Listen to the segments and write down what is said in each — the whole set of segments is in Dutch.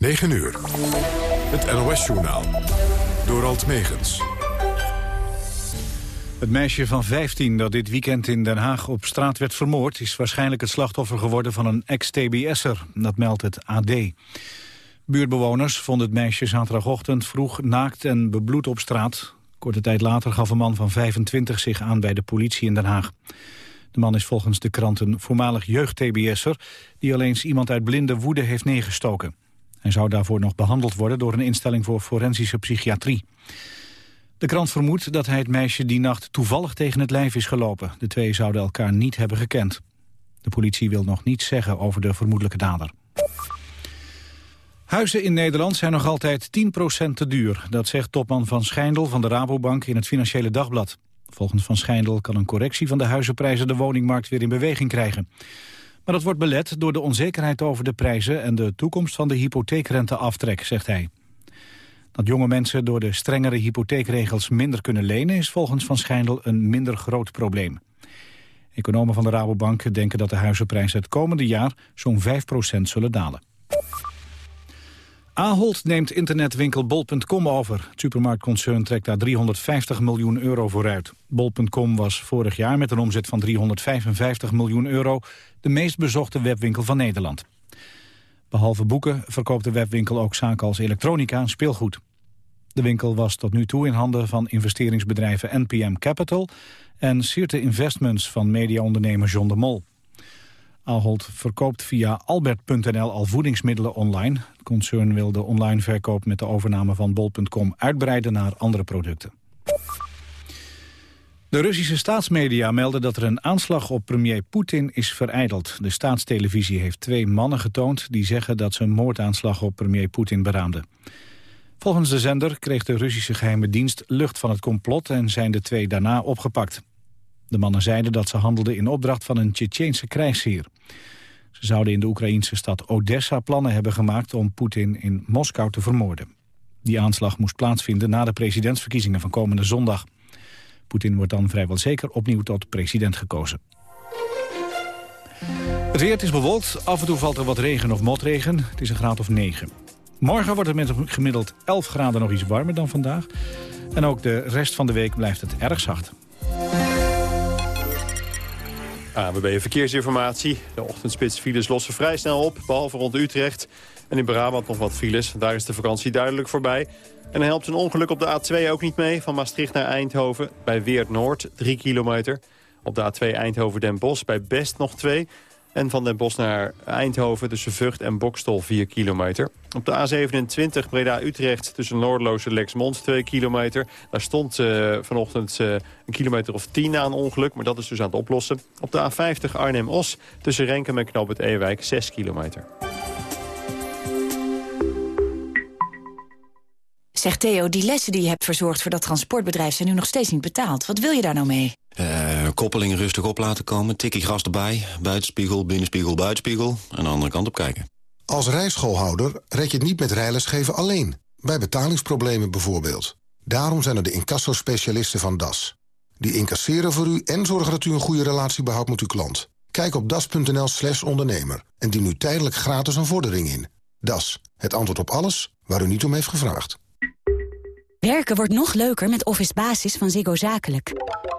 9 uur. Het NOS-journaal. Door Alt Megens. Het meisje van 15 dat dit weekend in Den Haag op straat werd vermoord... is waarschijnlijk het slachtoffer geworden van een ex-TBS'er. Dat meldt het AD. Buurtbewoners vonden het meisje zaterdagochtend vroeg naakt en bebloed op straat. Korte tijd later gaf een man van 25 zich aan bij de politie in Den Haag. De man is volgens de krant een voormalig jeugd-TBS'er... die alleen eens iemand uit blinde woede heeft neergestoken. Hij zou daarvoor nog behandeld worden door een instelling voor forensische psychiatrie. De krant vermoedt dat hij het meisje die nacht toevallig tegen het lijf is gelopen. De twee zouden elkaar niet hebben gekend. De politie wil nog niets zeggen over de vermoedelijke dader. Huizen in Nederland zijn nog altijd 10% te duur. Dat zegt topman Van Schijndel van de Rabobank in het Financiële Dagblad. Volgens Van Schijndel kan een correctie van de huizenprijzen de woningmarkt weer in beweging krijgen. Maar dat wordt belet door de onzekerheid over de prijzen en de toekomst van de hypotheekrenteaftrek, zegt hij. Dat jonge mensen door de strengere hypotheekregels minder kunnen lenen is volgens Van Schijndel een minder groot probleem. Economen van de Rabobank denken dat de huizenprijzen het komende jaar zo'n 5% zullen dalen. Ahold neemt internetwinkel bol.com over. Het supermarktconcern trekt daar 350 miljoen euro vooruit. Bol.com was vorig jaar met een omzet van 355 miljoen euro... de meest bezochte webwinkel van Nederland. Behalve boeken verkoopt de webwinkel ook zaken als elektronica en speelgoed. De winkel was tot nu toe in handen van investeringsbedrijven NPM Capital... en Sirte Investments van mediaondernemer John de Mol. Ahold verkoopt via albert.nl al voedingsmiddelen online. Het concern wil de online verkoop met de overname van bol.com uitbreiden naar andere producten. De Russische staatsmedia melden dat er een aanslag op premier Poetin is vereideld. De staatstelevisie heeft twee mannen getoond die zeggen dat ze een moordaanslag op premier Poetin beraamden. Volgens de zender kreeg de Russische geheime dienst lucht van het complot en zijn de twee daarna opgepakt. De mannen zeiden dat ze handelden in opdracht van een Tsjetsjeense krijgsheer. Ze zouden in de Oekraïnse stad Odessa plannen hebben gemaakt om Poetin in Moskou te vermoorden. Die aanslag moest plaatsvinden na de presidentsverkiezingen van komende zondag. Poetin wordt dan vrijwel zeker opnieuw tot president gekozen. Het weer is bewolkt, af en toe valt er wat regen of motregen. Het is een graad of 9. Morgen wordt het met gemiddeld 11 graden nog iets warmer dan vandaag. En ook de rest van de week blijft het erg zacht. ABB Verkeersinformatie. De ochtendspits files lossen vrij snel op, behalve rond Utrecht. En in Brabant nog wat files. Daar is de vakantie duidelijk voorbij. En helpt een ongeluk op de A2 ook niet mee. Van Maastricht naar Eindhoven bij Weert Noord, 3 kilometer. Op de A2 Eindhoven-Den Bosch bij Best nog 2. En van Den Bosch naar Eindhoven tussen Vught en Bokstol 4 kilometer. Op de A27 Breda-Utrecht tussen Noordeloos en Lexmond 2 kilometer. Daar stond uh, vanochtend uh, een kilometer of 10 na een ongeluk, maar dat is dus aan het oplossen. Op de A50 Arnhem-Os tussen Renkum en Knoop het Ewijk 6 kilometer. Zeg Theo, die lessen die je hebt verzorgd voor dat transportbedrijf... zijn nu nog steeds niet betaald. Wat wil je daar nou mee? Uh, koppeling rustig op laten komen, tikkie gras erbij... buitenspiegel, binnenspiegel, buitenspiegel... en de andere kant op kijken. Als rijschoolhouder red je het niet met rijlesgeven alleen. Bij betalingsproblemen bijvoorbeeld. Daarom zijn er de incassospecialisten van DAS. Die incasseren voor u en zorgen dat u een goede relatie behoudt met uw klant. Kijk op das.nl slash ondernemer en dien nu tijdelijk gratis een vordering in. Das, het antwoord op alles waar u niet om heeft gevraagd. Werken wordt nog leuker met Office Basis van Ziggo Zakelijk.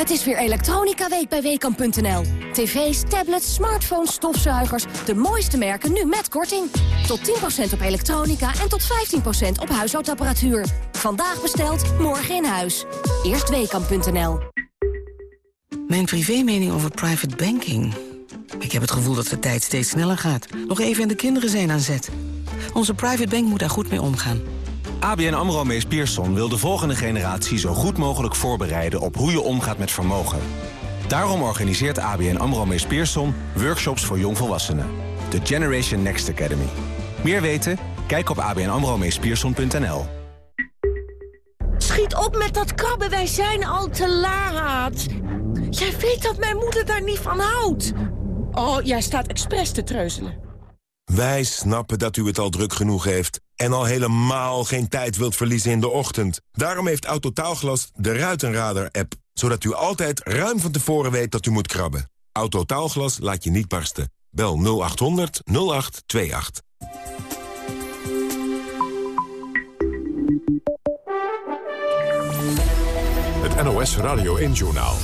Het is weer Elektronica Week bij Weekamp.nl. TV's, tablets, smartphones, stofzuigers. De mooiste merken nu met korting. Tot 10% op elektronica en tot 15% op huishoudapparatuur. Vandaag besteld, morgen in huis. Eerst Weekamp.nl. Mijn privémening over private banking. Ik heb het gevoel dat de tijd steeds sneller gaat. Nog even en de kinderen zijn aan zet. Onze private bank moet daar goed mee omgaan. ABN AMRO Mees Pierson wil de volgende generatie zo goed mogelijk voorbereiden op hoe je omgaat met vermogen. Daarom organiseert ABN AMRO Mees Pierson workshops voor jongvolwassenen. De Generation Next Academy. Meer weten? Kijk op abnamromeespierson.nl. Schiet op met dat krabben, wij zijn al te laat. Jij weet dat mijn moeder daar niet van houdt. Oh, jij staat expres te treuzelen. Wij snappen dat u het al druk genoeg heeft... en al helemaal geen tijd wilt verliezen in de ochtend. Daarom heeft Autotaalglas de Ruitenradar-app... zodat u altijd ruim van tevoren weet dat u moet krabben. Autotaalglas laat je niet barsten. Bel 0800 0828. Het NOS Radio 1-journaal.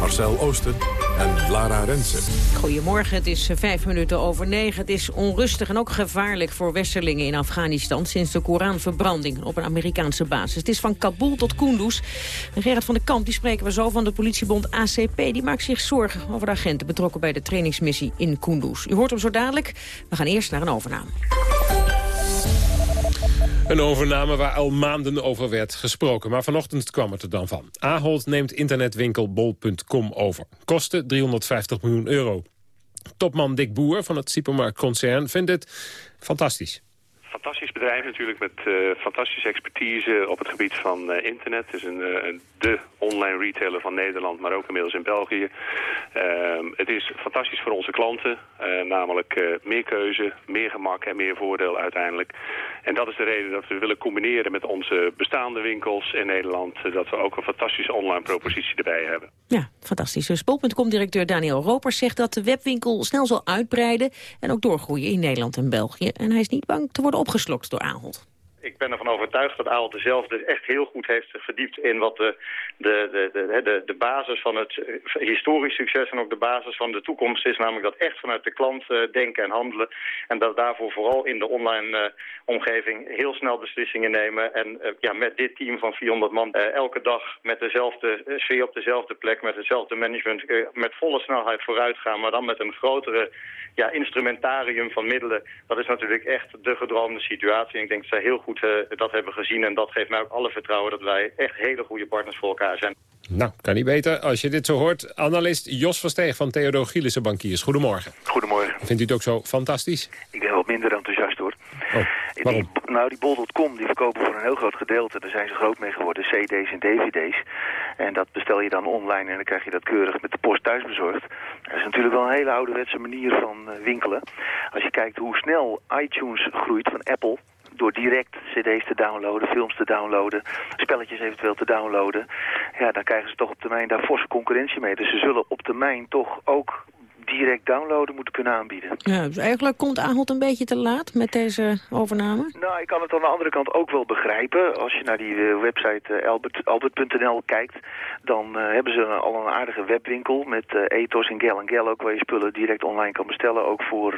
Marcel Oosten en Lara Rensen. Goedemorgen, het is vijf minuten over negen. Het is onrustig en ook gevaarlijk voor westerlingen in Afghanistan... sinds de Koranverbranding op een Amerikaanse basis. Het is van Kabul tot Kunduz. Gerard van der Kamp, die spreken we zo van de politiebond ACP... die maakt zich zorgen over de agenten betrokken bij de trainingsmissie in Kunduz. U hoort hem zo dadelijk. We gaan eerst naar een overname. Een overname waar al maanden over werd gesproken. Maar vanochtend kwam het er dan van. Ahold neemt internetwinkel bol.com over. Kosten 350 miljoen euro. Topman Dick Boer van het supermarktconcern vindt het fantastisch fantastisch bedrijf natuurlijk met uh, fantastische expertise op het gebied van uh, internet. Het is een, uh, de online retailer van Nederland, maar ook inmiddels in België. Ehm, het is fantastisch voor onze klanten, namelijk meer keuze, meer gemak en meer voordeel uiteindelijk. En dat is de reden dat we willen combineren met onze bestaande winkels in Nederland, dat we ook een fantastische online propositie erbij hebben. Ja, fantastisch. Dus Bol.com-directeur Daniel Ropers zegt dat de webwinkel snel zal uitbreiden en ook doorgroeien in Nederland en België. En hij is niet bang te worden opgeslokt door Ahold ik ben ervan overtuigd dat Ahold dezelfde echt heel goed heeft verdiept in wat de, de, de, de, de, basis van het historisch succes en ook de basis van de toekomst is. Namelijk dat echt vanuit de klant uh, denken en handelen. En dat daarvoor vooral in de online uh, omgeving heel snel beslissingen nemen. En ja, met dit team van 400 man elke dag met dezelfde sfeer op dezelfde plek, met hetzelfde management, met volle snelheid vooruit gaan. Maar dan met een grotere ja, instrumentarium van middelen. Dat is natuurlijk echt de gedroomde situatie. En ik denk dat zij heel goed uh, dat hebben gezien. En dat geeft mij ook alle vertrouwen dat wij echt hele goede partners voor elkaar zijn. Nou, kan niet beter. Als je dit zo hoort, analist Jos Versteeg van Theodor Gielissen Bankiers. Goedemorgen. Goedemorgen. Vindt u het ook zo fantastisch? Ik ben wat minder enthousiast hoor. Oh, waarom? Die, nou, die bol.com die verkopen voor een heel groot gedeelte. Daar zijn ze groot mee geworden, cd's en dvd's. En dat bestel je dan online en dan krijg je dat keurig met de post thuis bezorgd. Dat is natuurlijk wel een hele ouderwetse manier van uh, winkelen. Als je kijkt hoe snel iTunes groeit van Apple door direct cd's te downloaden, films te downloaden, spelletjes eventueel te downloaden. Ja, dan krijgen ze toch op termijn daar forse concurrentie mee. Dus ze zullen op termijn toch ook direct downloaden moeten kunnen aanbieden. Ja, dus eigenlijk komt Ahold een beetje te laat met deze overname? Nou, ik kan het aan de andere kant ook wel begrijpen. Als je naar die uh, website Albert, Albert.nl kijkt, dan uh, hebben ze al een aardige webwinkel met Ethos en Gel Gel ook, waar je spullen direct online kan bestellen, ook voor,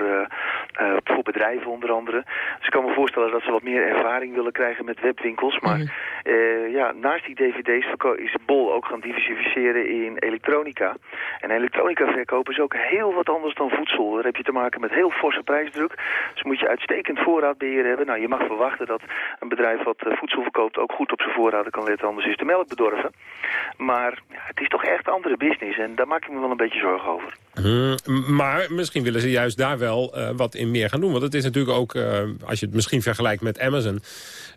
voor bedrijven onder andere. Dus ik kan me voorstellen dat ze wat meer ervaring willen krijgen met webwinkels. Maar mm. ja, naast die dvd's is Bol ook gaan diversificeren in elektronica. En elektronica verkopen is ook heel wat anders dan voedsel. Daar heb je te maken met heel forse prijsdruk. Dus moet je uitstekend voorraadbeheer hebben. Nou, je mag verwachten dat een bedrijf wat eh, voedsel verkoopt ook goed op zijn voorraden kan letten. Anders is de melk bedorven. Maar ja, het is toch echt andere business. En daar maak ik me wel een beetje zorgen over. Hmm, maar misschien willen ze juist daar wel uh, wat in meer gaan doen. Want het is natuurlijk ook, uh, als je het misschien vergelijkt met Amazon...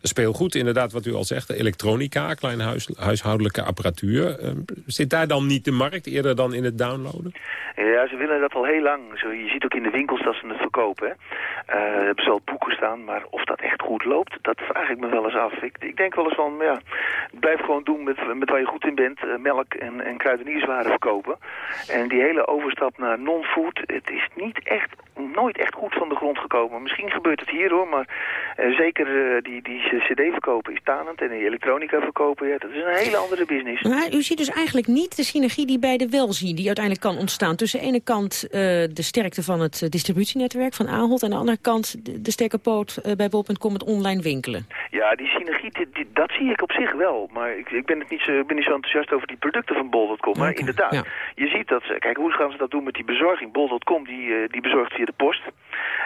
speelgoed, inderdaad wat u al zegt, elektronica, kleine huis, huishoudelijke apparatuur. Uh, zit daar dan niet de markt eerder dan in het downloaden? Ja, ze willen dat al heel lang. Je ziet ook in de winkels dat ze het verkopen. Hè. Uh, hebben ze boeken staan, maar of dat echt goed loopt, dat vraag ik me wel eens af. Ik, ik denk wel eens van, ja, blijf gewoon doen met, met waar je goed in bent. Melk en, en kruidenierswaren verkopen. En die hele overstap naar non-food, het is niet echt, nooit echt goed van de grond gekomen. Misschien gebeurt het hier hoor, maar uh, zeker die, die cd verkopen is tanend. En die elektronica verkopen, ja, dat is een hele andere business. Maar u ziet dus eigenlijk niet de synergie die bij de wel zien, die uiteindelijk kan ontstaan. Tussen de ene kant de sterkte van het distributienetwerk van Ahold... en aan de andere kant de, sterke poot bij bol.com het online winkelen. Ja, die synergie, die, dat zie ik op zich wel. Maar ik, ik ben, het niet zo, ben niet zo enthousiast over die producten van bol.com. Maar inderdaad, je ziet dat ze... Kijk, hoe gaan ze dat doen? met die bezorging. Bol.com die, eh, die bezorgt via de post.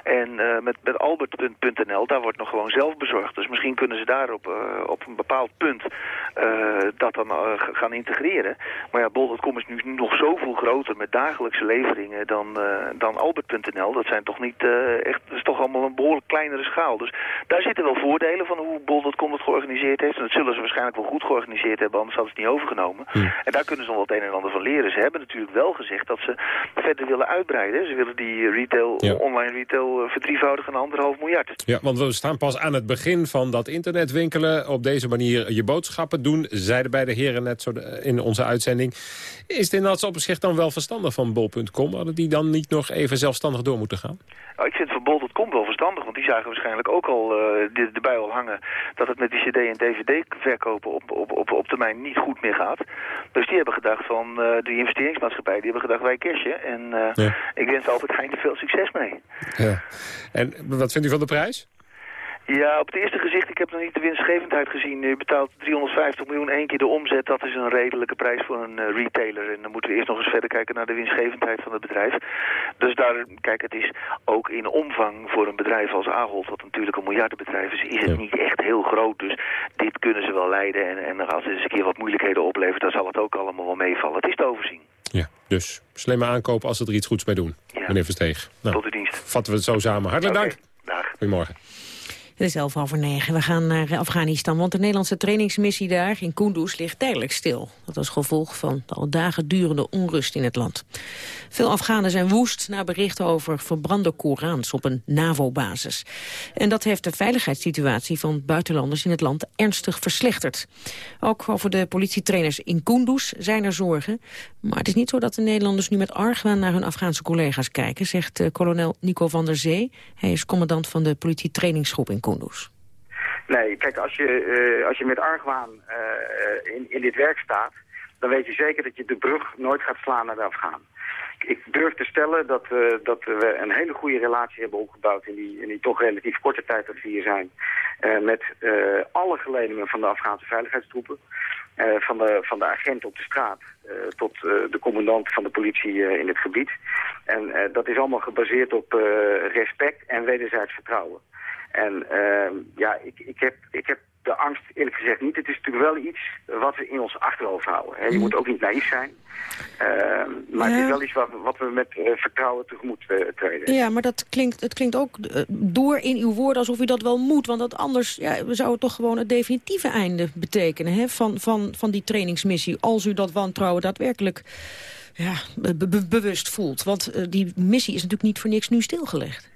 En uh, met, met Albert.nl, daar wordt nog gewoon zelf bezorgd. Dus misschien kunnen ze daar op, uh, op een bepaald punt dat dan gaan integreren. Maar ja, Bol.com is nu nog zoveel groter met dagelijkse leveringen dan, dan Albert.nl. Dat zijn toch niet echt, dat is toch allemaal een behoorlijk kleinere schaal. Dus daar zitten wel voordelen van hoe Bol.com het georganiseerd heeft. En dat zullen ze waarschijnlijk wel goed georganiseerd hebben, anders hadden ze het niet overgenomen. Hm. En daar kunnen ze nog wel het een en ander van leren. Ze hebben natuurlijk wel gezegd dat ze verder willen uitbreiden. Ze willen die retail, online retail uh, verdrievoudigen naar anderhalf miljard. Ja, want we staan pas aan het begin van dat internetwinkelen. Op deze manier je boodschappen doen, zeiden beide heren net zo in onze uitzending. Is het in dat opzicht dan wel verstandig van bol.com? Hadden die dan niet nog even zelfstandig door moeten gaan? Nou, ik vind van bol.com wel verstandig, want die zagen waarschijnlijk ook al uh, erbij al hangen dat het met die cd- en dvd-verkopen op, op, op, op termijn niet goed meer gaat. Dus die hebben gedacht van, uh, die investeringsmaatschappij, die hebben gedacht wij cashen. En uh, ja. ik wens altijd Heijn veel succes mee. Ja. En wat vindt u van de prijs? Ja, op het eerste gezicht, ik heb nog niet de winstgevendheid gezien. U betaalt 350 miljoen één keer de omzet. Dat is een redelijke prijs voor een uh, retailer. En dan moeten we eerst nog eens verder kijken naar de winstgevendheid van het bedrijf. Dus daar, kijk, het is ook in omvang voor een bedrijf als Ahold, wat natuurlijk een miljardenbedrijf is, is het niet echt heel groot. Dus dit kunnen ze wel leiden. En, en als het eens een keer wat moeilijkheden oplevert, dan zal het ook allemaal wel meevallen. Het is te overzien. Ja, dus slimme aankopen als ze er iets goeds bij doen. Ja. Meneer Versteeg. Nou, Tot de dienst. Vatten we het zo samen. Hartelijk okay. dank. Dag. Goedemorgen. Het is elf over negen. We gaan naar Afghanistan, want de Nederlandse trainingsmissie daar in Kunduz ligt tijdelijk stil. Dat als gevolg van de al dagen durende onrust in het land. Veel Afghanen zijn woest na berichten over verbrande Korans op een NAVO-basis. En dat heeft de veiligheidssituatie van buitenlanders in het land ernstig verslechterd. Ook over de politietrainers in Kunduz zijn er zorgen. Maar het is niet zo dat de Nederlanders nu met argwaan naar hun Afghaanse collega's kijken, zegt uh, kolonel Nico van der Zee. Hij is commandant van de politietrainingsgroep in Kunduz. Nee, kijk, als je, uh, als je met argwaan uh, in, in dit werk staat, dan weet je zeker dat je de brug nooit gaat slaan naar de Afghaan. Ik durf te stellen dat, uh, dat we een hele goede relatie hebben opgebouwd in die, in die toch relatief korte tijd dat we hier zijn. Met alle geledingen van de Afghaanse veiligheidstroepen. van, de, van de agent op de straat tot de commandant van de politie in het gebied. En dat is allemaal gebaseerd op respect en wederzijds vertrouwen. En uh, ja, ik, ik, heb, ik heb de angst eerlijk gezegd niet. Het is natuurlijk wel iets wat we in ons achterhoofd houden. Hè. Je mm. moet ook niet naïef zijn. Uh, maar ja. het is wel iets wat, wat we met uh, vertrouwen tegemoet uh, treden. Ja, maar dat klinkt, het klinkt ook door in uw woorden alsof u dat wel moet. Want dat anders ja, zou het toch gewoon het definitieve einde betekenen hè, van, van, van die trainingsmissie. Als u dat wantrouwen daadwerkelijk ja, be be bewust voelt. Want die missie is natuurlijk niet voor niks nu stilgelegd.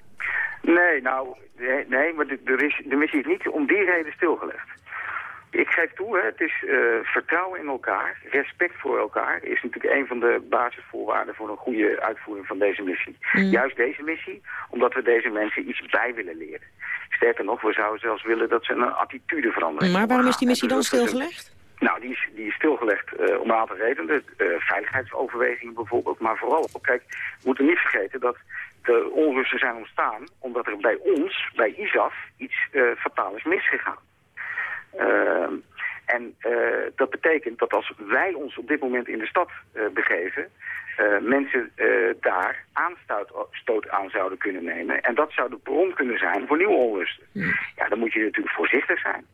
Nee, nou, nee, nee maar de, missie is niet om die reden stilgelegd. Ik geef toe, hè, het is uh, vertrouwen in elkaar, respect voor elkaar... is natuurlijk een van de basisvoorwaarden voor een goede uitvoering van deze missie. Mm. Juist deze missie, omdat we deze mensen iets bij willen leren. Sterker nog, we zouden zelfs willen dat ze een attitude veranderen. Maar waarom is die missie dan stilgelegd? Nou, die is, die is stilgelegd uh, om een aantal redenen. Uh, veiligheidsoverwegingen bijvoorbeeld. Maar vooral, kijk, we moeten niet vergeten dat de onrusten zijn ontstaan omdat er bij ons, bij ISAF, iets uh, fataal is misgegaan. Uh, en uh, dat betekent dat als wij ons op dit moment in de stad begeven, mensen daar aanstoot aan zouden kunnen nemen. En dat zou de bron kunnen zijn voor nieuwe onrusten. Ja, ja dan moet je natuurlijk voorzichtig zijn.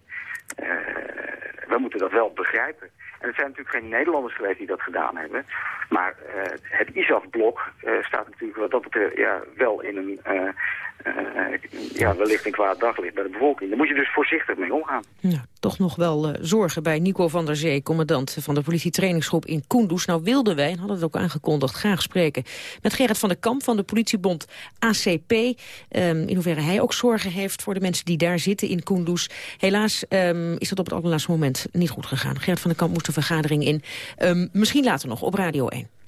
we moeten dat wel begrijpen. En het zijn natuurlijk geen Nederlanders geweest die dat gedaan hebben. Maar uh, het ISAF-blok uh, staat natuurlijk wat dat betreft ja, wel in een, uh, ja, wellicht een kwaad daglicht bij de bevolking. Daar moet je dus voorzichtig mee omgaan. Ja, toch nog wel zorgen bij Nico van der Zee, commandant van de politietrainingsgroep in Kunduz. Nou wilden wij, en hadden het ook aangekondigd, graag spreken met Gerrit van der Kamp van de politiebond ACP. Um, in hoeverre hij ook zorgen heeft voor de mensen die daar zitten in Kunduz. Helaas um, is dat op het allerlaatste moment niet goed gegaan. Gerrit van der Kamp moest de vergadering in. Um, misschien later nog op Radio 1.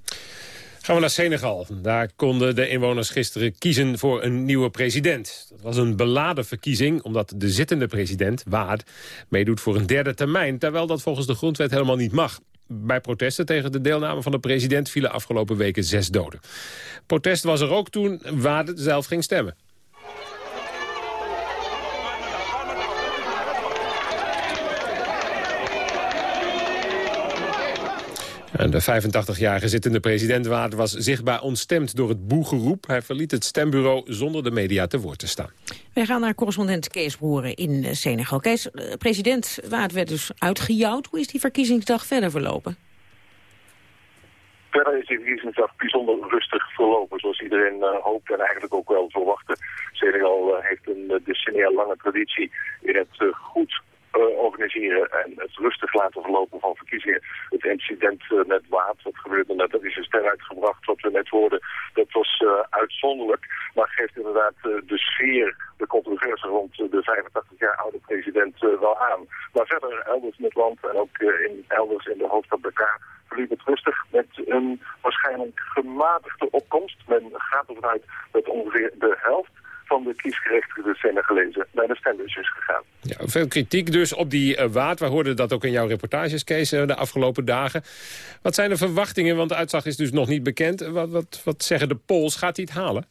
Gaan we naar Senegal. Daar konden de inwoners gisteren kiezen voor een nieuwe president. Dat was een beladen verkiezing, omdat de zittende president, Waad, meedoet voor een derde termijn, terwijl dat volgens de grondwet helemaal niet mag. Bij protesten tegen de deelname van de president vielen afgelopen weken zes doden. Protest was er ook toen Waad zelf ging stemmen. En de 85-jarige zittende president Waard was zichtbaar ontstemd door het boegeroep. Hij verliet het stembureau zonder de media te woord te staan. Wij gaan naar correspondent Kees Broeren in eh, Senegal. Kees, eh, president Waard werd dus uitgejouwd. Hoe is die verkiezingsdag verder verlopen? Verder is die verkiezingsdag bijzonder rustig verlopen, zoals iedereen uh, hoopt en eigenlijk ook wel verwachtte. Senegal uh, heeft een decennia lange traditie in het uh, goed organiseren en het rustig laten verlopen van verkiezingen. Het incident uh, met Waad, wat gebeurde net, dat is een stem uitgebracht, wat we net hoorden, dat was uh, uitzonderlijk, maar geeft inderdaad de sfeer, de controverse rond de 85 jaar oude president wel aan. Maar verder, elders in het land en ook in, elders in de hoofdstad Dakar, verliep het rustig met een waarschijnlijk gematigde opkomst. Men gaat ervan uit dat ongeveer de helft van de kiesgerechtigde Senegalezen naar de stembus is gegaan. Ja, veel kritiek dus op die uh, waard. We hoorden dat ook in jouw reportages, Kees, uh, de afgelopen dagen. Wat zijn de verwachtingen? Want de uitslag is dus nog niet bekend. Wat, wat, wat zeggen de polls? Gaat hij het halen?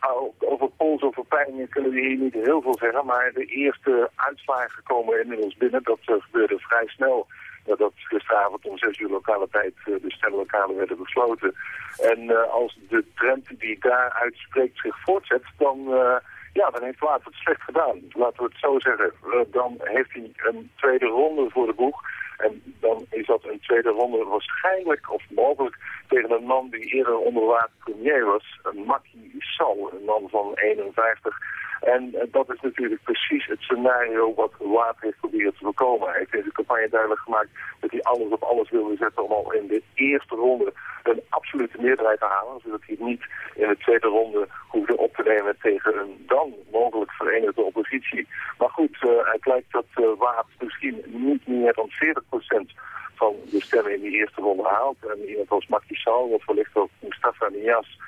Nou, over polls, over peilingen kunnen we hier niet heel veel zeggen. Maar de eerste uitslagen komen inmiddels binnen. Dat uh, gebeurde vrij snel dat gisteravond om zes uur lokale tijd de stemlokalen werden besloten. En uh, als de trend die daar uitspreekt zich voortzet, dan, uh, ja, dan heeft Waard het slecht gedaan. Laten we het zo zeggen. Dan heeft hij een tweede ronde voor de boeg. En dan is dat een tweede ronde waarschijnlijk of mogelijk tegen een man die eerder onder water premier was. Een Macky Sall, een man van 51. En uh, dat is natuurlijk precies het scenario wat Waard heeft proberen te voorkomen. Hij heeft in de campagne duidelijk gemaakt dat hij alles op alles wilde zetten om al in de eerste ronde een absolute meerderheid te halen. Zodat hij niet in de tweede ronde hoefde op te nemen tegen een dan mogelijk verenigde oppositie. Maar goed, uh, het lijkt dat uh, Waard misschien niet meer dan 40% van de stemmen in die eerste ronde haalt. En iemand als Macky Sall, wat wellicht ook Mustafa Nias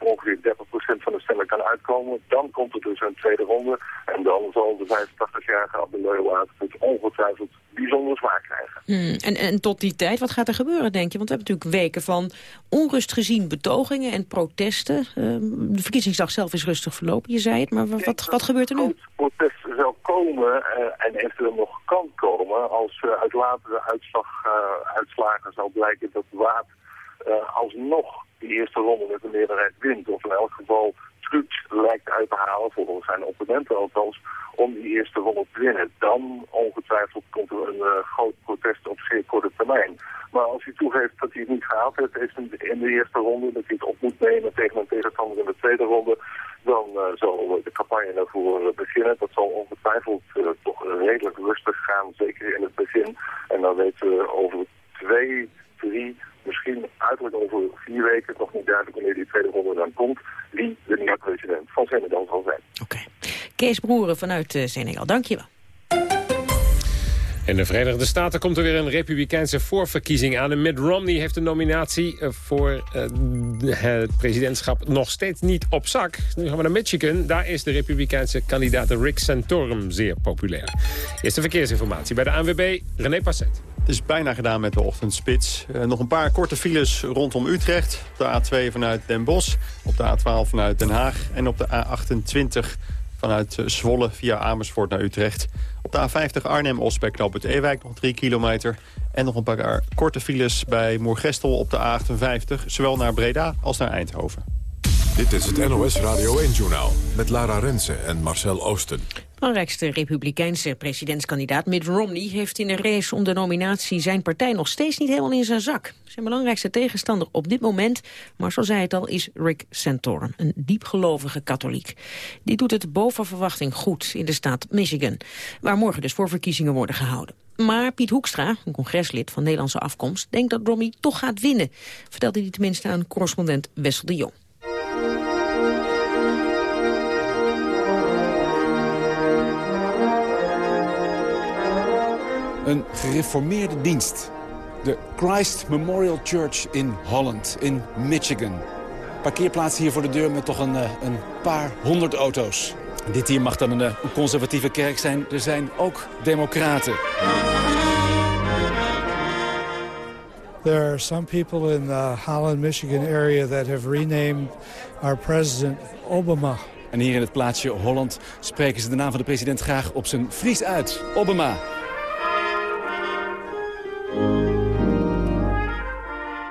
op ongeveer 30% van de stemmen kan uitkomen. Dan komt er dus een tweede ronde. En dan zal de 85-jarige Abdeloyewaard het ongetwijfeld bijzonder zwaar krijgen. Hmm, en, en tot die tijd, wat gaat er gebeuren, denk je? Want we hebben natuurlijk weken van onrust gezien betogingen en protesten. Uh, de verkiezingsdag zelf is rustig verlopen, je zei het. Maar wat, wat, wat gebeurt er nu? Het protest zal komen uh, en eventueel nog kan komen als uh, uit latere uitslag, uitslagen zal blijken dat Waard alsnog eerste ronde met een meerderheid wint. Of in elk geval trucs lijkt uit te halen, volgens zijn opponenten althans, om die eerste ronde te winnen. Dan ongetwijfeld komt er een uh, groot protest op zeer korte termijn. Maar als hij toegeeft dat hij het niet gehaald heeft in de eerste ronde, dat hij het op moet nemen tegen een tegenstander in de tweede ronde, dan uh, zal de campagne daarvoor uh, beginnen. Dat zal ongetwijfeld toch redelijk rustig gaan, zeker in het begin. En dan weten we over twee, drie, uiterlijk over vier weken, nog niet duidelijk wanneer die tweede ronde dan komt, wie de nieuwe president van Senegal zal zijn. Oké. Kees Broeren vanuit uh, Senegal, dankjewel. In de Verenigde Staten komt er weer een republikeinse voorverkiezing aan. En Mitt Romney heeft de nominatie voor uh, het presidentschap nog steeds niet op zak. Nu gaan we naar Michigan. Daar is de republikeinse kandidaat Rick Santorum zeer populair. Eerste verkeersinformatie bij de ANWB, René Passet. Het is bijna gedaan met de ochtendspits. Uh, nog een paar korte files rondom Utrecht. Op de A2 vanuit Den Bosch, op de A12 vanuit Den Haag... en op de A28 vanuit Zwolle via Amersfoort naar Utrecht. Op de A50 Arnhem-Os knop het Ewijk nog 3 kilometer. En nog een paar korte files bij Moergestel op de A58... zowel naar Breda als naar Eindhoven. Dit is het NOS Radio 1-journaal met Lara Rensen en Marcel Oosten. Belangrijkste republikeinse presidentskandidaat Mitt Romney heeft in de race om de nominatie zijn partij nog steeds niet helemaal in zijn zak. Zijn belangrijkste tegenstander op dit moment, Marcel zei het al, is Rick Santorum, een diepgelovige katholiek. Die doet het boven verwachting goed in de staat Michigan, waar morgen dus voor verkiezingen worden gehouden. Maar Piet Hoekstra, een congreslid van Nederlandse afkomst, denkt dat Romney toch gaat winnen, vertelde hij tenminste aan correspondent Wessel de Jong. Een gereformeerde dienst. De Christ Memorial Church in Holland, in Michigan. Parkeerplaats hier voor de deur met toch een, een paar honderd auto's. Dit hier mag dan een, een conservatieve kerk zijn. Er zijn ook democraten. There are some people in the Holland, Michigan area that have renamed our president Obama. En hier in het plaatsje Holland spreken ze de naam van de president graag op zijn Fries uit. Obama.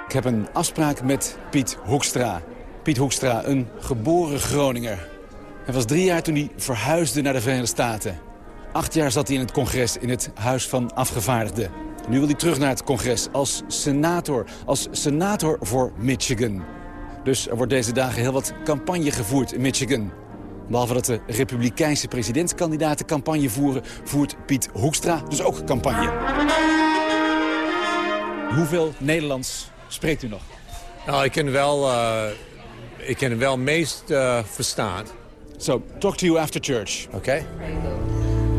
Ik heb een afspraak met Piet Hoekstra. Piet Hoekstra, een geboren Groninger. Hij was drie jaar toen hij verhuisde naar de Verenigde Staten. Acht jaar zat hij in het congres in het Huis van Afgevaardigden. Nu wil hij terug naar het congres als senator. Als senator voor Michigan. Dus er wordt deze dagen heel wat campagne gevoerd in Michigan. Behalve dat de republikeinse presidentskandidaten campagne voeren... voert Piet Hoekstra dus ook campagne. Hoeveel Nederlands spreekt u nog? Nou, ik ken wel, uh, ik ken wel meest uh, verstaan. So, talk to you after church. Oké. Okay.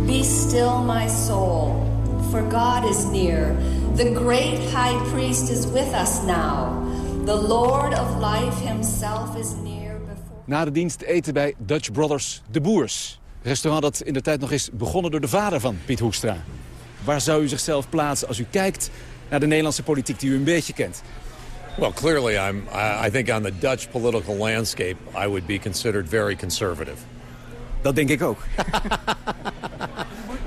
Be still my soul, for God is near. The great high priest is with us now. The Lord of life himself is near. Before... Na de dienst eten bij Dutch Brothers De Boers. Restaurant dat in de tijd nog is begonnen door de vader van Piet Hoekstra. Waar zou u zichzelf plaatsen als u kijkt naar de Nederlandse politiek die u een beetje kent? Well, clearly, I'm, I think on the Dutch political landscape, I would be considered very conservative. Dat denk ik ook.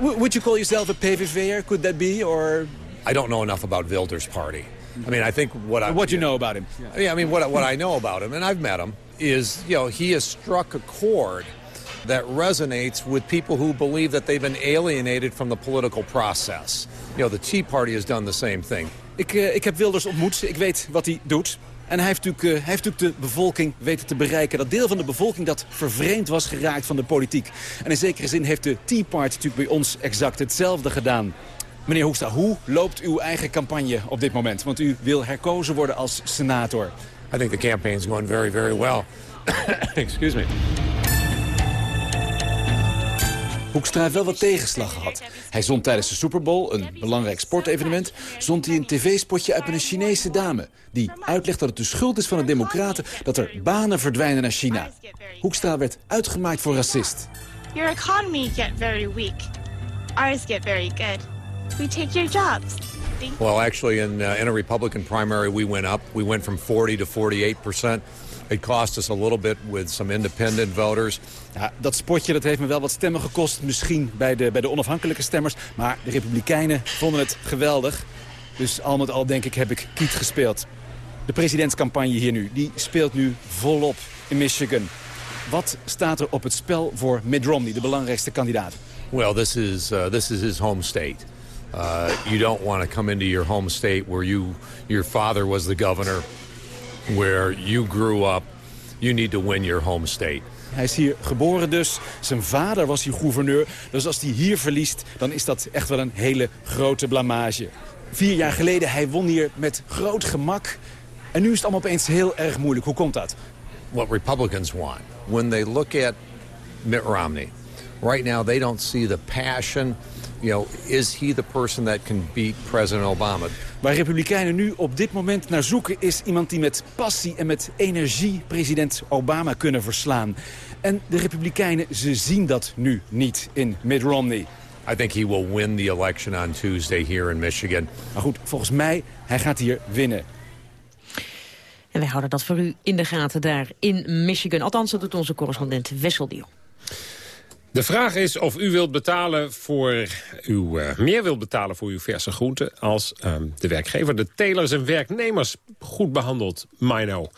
would you call yourself a PVV'er? Could that be, or... I don't know enough about Wilders' party. I mean, I think what I... What you know about him. Yeah, I mean, what, what I know about him, and I've met him, is, you know, he has struck a chord that resonates with people who believe that they've been alienated from the political process. You know, the Tea Party has done the same thing. Ik, uh, ik heb Wilders ontmoet. Ik weet wat hij doet. En hij heeft, natuurlijk, uh, hij heeft natuurlijk de bevolking weten te bereiken. Dat deel van de bevolking dat vervreemd was geraakt van de politiek. En in zekere zin heeft de Tea Party natuurlijk bij ons exact hetzelfde gedaan. Meneer Hoekstra, hoe loopt uw eigen campagne op dit moment? Want u wil herkozen worden als senator. I think the campaign is going very, very well. Excuse me. Hoekstra heeft wel wat tegenslag gehad. Hij zond tijdens de Super Bowl, een belangrijk sportevenement... zond hij een tv-spotje uit met een Chinese dame... die uitlegt dat het de schuld is van de democraten... dat er banen verdwijnen naar China. Hoekstra werd uitgemaakt voor racist. Your economy get very weak. Ours get very good. We take your jobs. Well, actually, in, uh, in a Republican primary, we went up. We went from 40 to 48 percent. It cost us a little bit with some independent voters. Ja, dat spotje dat heeft me wel wat stemmen gekost, misschien bij de, bij de onafhankelijke stemmers. Maar de Republikeinen vonden het geweldig. Dus al met al denk ik heb ik kiet gespeeld. De presidentscampagne hier nu, die speelt nu volop in Michigan. Wat staat er op het spel voor Mitt Romney, de belangrijkste kandidaat? Well, this is, uh, this is his home state. Uh, you don't want to come into your home state where you, your father was the governor where you grew up. You need to win your home state. Hij is hier geboren dus. Zijn vader was hier gouverneur. Dus als hij hier verliest, dan is dat echt wel een hele grote blamage. Vier jaar geleden, hij won hier met groot gemak. En nu is het allemaal opeens heel erg moeilijk. Hoe komt dat? What Republicans want, when they look at Mitt Romney, right now they don't see the passion. You know, is he the person that can beat President Obama? Waar Republikeinen nu op dit moment naar zoeken... is iemand die met passie en met energie president Obama kunnen verslaan. En de Republikeinen, ze zien dat nu niet in Mitt Romney. I think he will win the election on Tuesday here in Michigan. Maar goed, volgens mij, hij gaat hier winnen. En wij houden dat voor u in de gaten daar in Michigan. Althans, dat doet onze correspondent Wessel Diel. De vraag is of u wilt betalen voor uw, uh, meer wilt betalen voor uw verse groenten... als uh, de werkgever de telers en werknemers goed behandelt, Mino.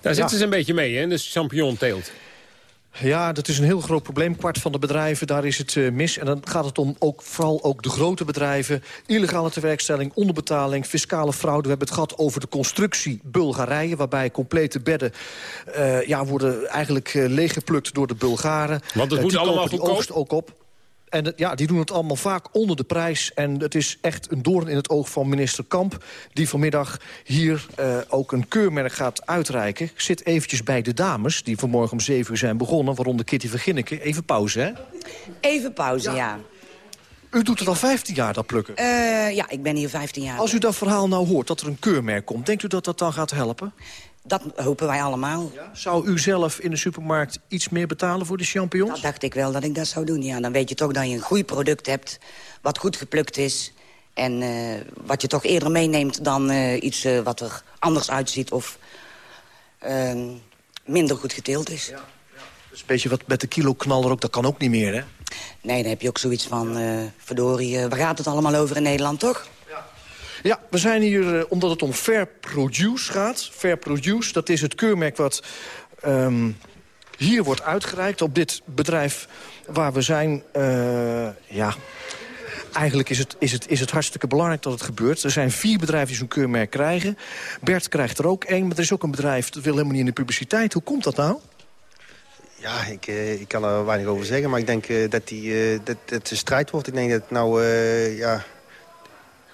Daar zitten ze een beetje mee, hè, de champignon teelt. Ja, dat is een heel groot probleem. Kwart van de bedrijven, daar is het uh, mis. En dan gaat het om ook, vooral ook de grote bedrijven. Illegale tewerkstelling, onderbetaling, fiscale fraude. We hebben het gehad over de constructie Bulgarije... waarbij complete bedden uh, ja, worden eigenlijk uh, leeggeplukt door de Bulgaren. Want het moet allemaal goedkoop? ook op. En ja, die doen het allemaal vaak onder de prijs. En het is echt een doorn in het oog van minister Kamp... die vanmiddag hier uh, ook een keurmerk gaat uitreiken. Ik zit eventjes bij de dames, die vanmorgen om 7 uur zijn begonnen... waaronder Kitty Verginneke. Even pauze, hè? Even pauze, ja. ja. U doet het al 15 jaar, dat plukken? Uh, ja, ik ben hier 15 jaar. Als u dat verhaal nou hoort, dat er een keurmerk komt... denkt u dat dat dan gaat helpen? Dat hopen wij allemaal. Ja? Zou u zelf in de supermarkt iets meer betalen voor de champignons? Dat dacht ik wel dat ik dat zou doen, ja. Dan weet je toch dat je een goed product hebt, wat goed geplukt is... en uh, wat je toch eerder meeneemt dan uh, iets uh, wat er anders uitziet... of ehm, minder goed geteeld is. Ja, ja. Dus een beetje wat met de kilo knaller ook, dat kan ook niet meer, hè? Nee, dan heb je ook zoiets van, verdorie, waar gaat het allemaal over in Nederland, toch? Ja, we zijn hier uh, omdat het om Fair Produce gaat. Fair Produce, dat is het keurmerk wat um, hier wordt uitgereikt. Op dit bedrijf waar we zijn, uh, ja... Eigenlijk is het, is, het, is het hartstikke belangrijk dat het gebeurt. Er zijn vier bedrijven die zo'n keurmerk krijgen. Bert krijgt er ook één, maar er is ook een bedrijf... dat wil helemaal niet in de publiciteit. Hoe komt dat nou? Ja, ik, uh, ik kan er weinig over zeggen. Maar ik denk dat, die, dat, dat een strijd wordt. Ik denk dat nou, ja...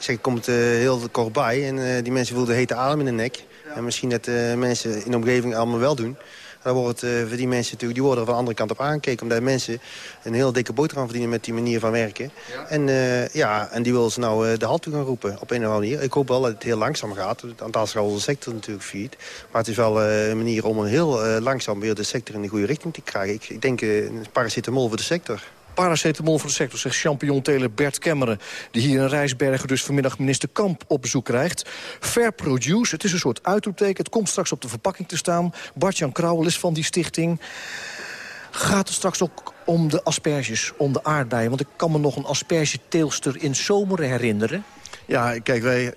Ik zeg, het komt heel kort bij. En die mensen voelen de hete adem in de nek. En misschien dat mensen in de omgeving allemaal wel doen. Dan wordt het voor die mensen natuurlijk, die worden er van de andere kant op aangekeken. Omdat mensen een heel dikke boterham verdienen met die manier van werken. En, ja, en die willen ze nou de halt toe gaan roepen op een of andere manier. Ik hoop wel dat het heel langzaam gaat. Want als onze sector natuurlijk viert. Maar het is wel een manier om een heel langzaam weer de sector in de goede richting te krijgen. Ik, ik denk een paracetamol voor de sector. Paracetamol voor de sector, zegt champignon-teler Bert Kemmeren... die hier in Rijsbergen dus vanmiddag minister Kamp op bezoek krijgt. Fair Produce, het is een soort uitroepteken. Het komt straks op de verpakking te staan. Bart-Jan Krauwel is van die stichting. Gaat het straks ook om de asperges, om de aardbeien? Want ik kan me nog een aspergeteelster in Zomeren herinneren. Ja, kijk, wij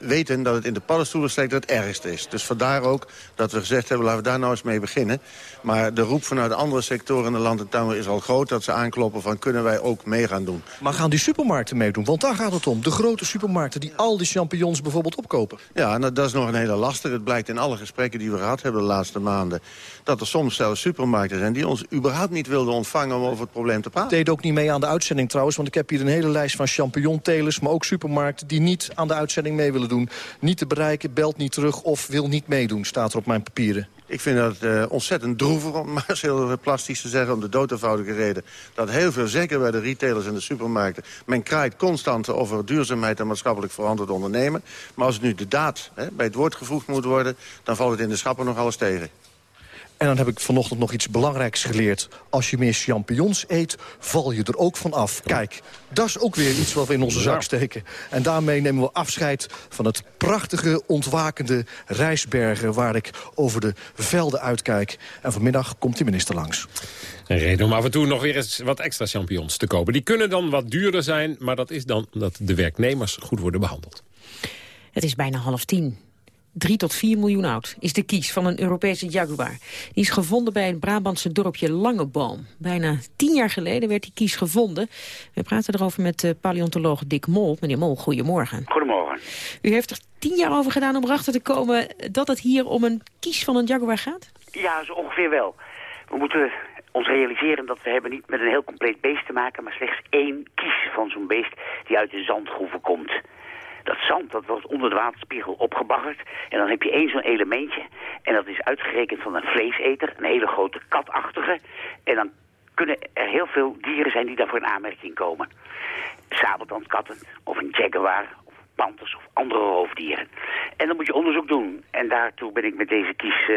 weten dat het in de paddenstoelensector het ergste is. Dus vandaar ook dat we gezegd hebben, laten we daar nou eens mee beginnen. Maar de roep vanuit andere sectoren in de land en tuin is al groot... dat ze aankloppen van kunnen wij ook mee gaan doen. Maar gaan die supermarkten meedoen? Want daar gaat het om. De grote supermarkten die al die champignons bijvoorbeeld opkopen. Ja, nou, dat is nog een hele lastige. Het blijkt in alle gesprekken die we gehad hebben de laatste maanden... dat er soms zelfs supermarkten zijn die ons überhaupt niet wilden ontvangen... om over het probleem te praten. Deed ook niet mee aan de uitzending trouwens. Want ik heb hier een hele lijst van champignontelers... maar ook supermarkten die niet aan de uitzending mee willen doen. Niet te bereiken, belt niet terug of wil niet meedoen, staat er op mijn papieren. Ik vind dat uh, ontzettend droevig, om maar heel plastisch te zeggen... om de doodeenvoudige reden dat heel veel, zeker bij de retailers en de supermarkten... men kraait constant over duurzaamheid en maatschappelijk verantwoord ondernemen. Maar als het nu de daad hè, bij het woord gevoegd moet worden... dan valt het in de schappen nog alles tegen. En dan heb ik vanochtend nog iets belangrijks geleerd. Als je meer champignons eet, val je er ook van af. Kijk, dat is ook weer iets wat we in onze zak steken. En daarmee nemen we afscheid van het prachtige, ontwakende Rijsbergen... waar ik over de velden uitkijk. En vanmiddag komt de minister langs. Een reden om af en toe nog weer eens wat extra champignons te kopen. Die kunnen dan wat duurder zijn, maar dat is dan omdat de werknemers goed worden behandeld. Het is bijna half tien. 3 tot 4 miljoen oud is de kies van een Europese jaguar. Die is gevonden bij het Brabantse dorpje Langeboom. Bijna tien jaar geleden werd die kies gevonden. We praten erover met uh, paleontoloog Dick Mol. Meneer Mol, goedemorgen. Goedemorgen. U heeft er tien jaar over gedaan om erachter te komen dat het hier om een kies van een jaguar gaat? Ja, zo ongeveer wel. We moeten ons realiseren dat we hebben niet met een heel compleet beest te maken... maar slechts één kies van zo'n beest die uit de zandgroeven komt. Dat zand dat wordt onder de waterspiegel opgebaggerd. En dan heb je één zo'n elementje. En dat is uitgerekend van een vleeseter. Een hele grote katachtige. En dan kunnen er heel veel dieren zijn die daarvoor in aanmerking komen. Sabeltandkatten of een jaguar panters of andere roofdieren. En dan moet je onderzoek doen. En daartoe ben ik met deze kies uh,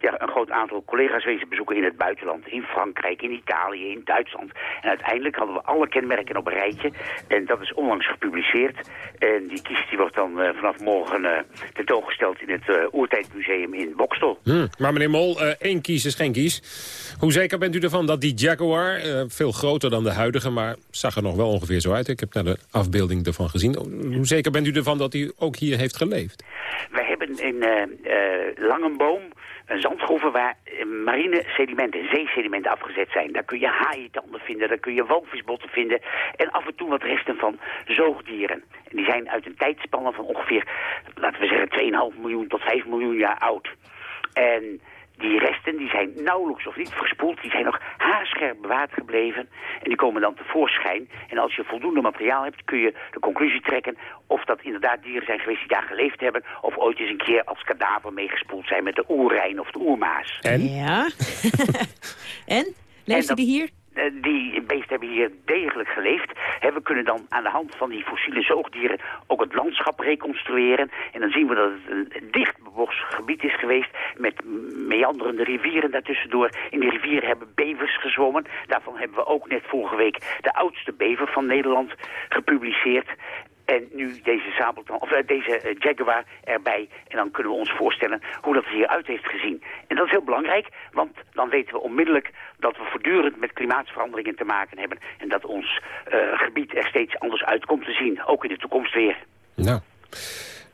ja, een groot aantal collega's wezen bezoeken in het buitenland. In Frankrijk, in Italië, in Duitsland. En uiteindelijk hadden we alle kenmerken op een rijtje. En dat is onlangs gepubliceerd. En die kies die wordt dan uh, vanaf morgen uh, tentoongesteld in het Oertijdmuseum in Bokstel. Hmm. Maar meneer Mol, één kies is geen kies. Hoe zeker bent u ervan dat die Jaguar, veel groter dan de huidige... maar zag er nog wel ongeveer zo uit. Ik heb naar de afbeelding ervan gezien. Hoe zeker bent u ervan dat hij ook hier heeft geleefd? Wij hebben in uh, Langenboom een zandgroeven waar marine sedimenten, zeesedimenten afgezet zijn. Daar kun je haaientanden vinden, daar kun je walvisbotten vinden en af en toe wat resten van zoogdieren. En die zijn uit een tijdspanne van ongeveer, laten we zeggen, 2,5 miljoen tot 5 miljoen jaar oud. En die resten die zijn nauwelijks of niet verspoeld. Die zijn nog haarscherp bewaard gebleven. En die komen dan tevoorschijn. En als je voldoende materiaal hebt, kun je de conclusie trekken... of dat inderdaad dieren zijn geweest die daar geleefd hebben... of ooit eens een keer als kadaver meegespoeld zijn met de oerrijn of de oermaas. En? Ja. en? Leefden die hier? Eh, die beesten hebben hier degelijk geleefd. we kunnen dan aan de hand van die fossiele zoogdieren ook het landschap reconstrueren. En dan zien we dat het een dicht bebost gebied is geweest met meanderende rivieren daartussendoor. In die rivieren hebben bevers gezwommen. Daarvan hebben we ook net vorige week de oudste bever van Nederland gepubliceerd. En nu deze, sabeltan, of, uh, deze uh, Jaguar erbij. En dan kunnen we ons voorstellen hoe dat er hieruit heeft gezien. En dat is heel belangrijk, want dan weten we onmiddellijk dat we voortdurend met klimaatsveranderingen te maken hebben. En dat ons uh, gebied er steeds anders uit komt te zien, ook in de toekomst weer. Nou,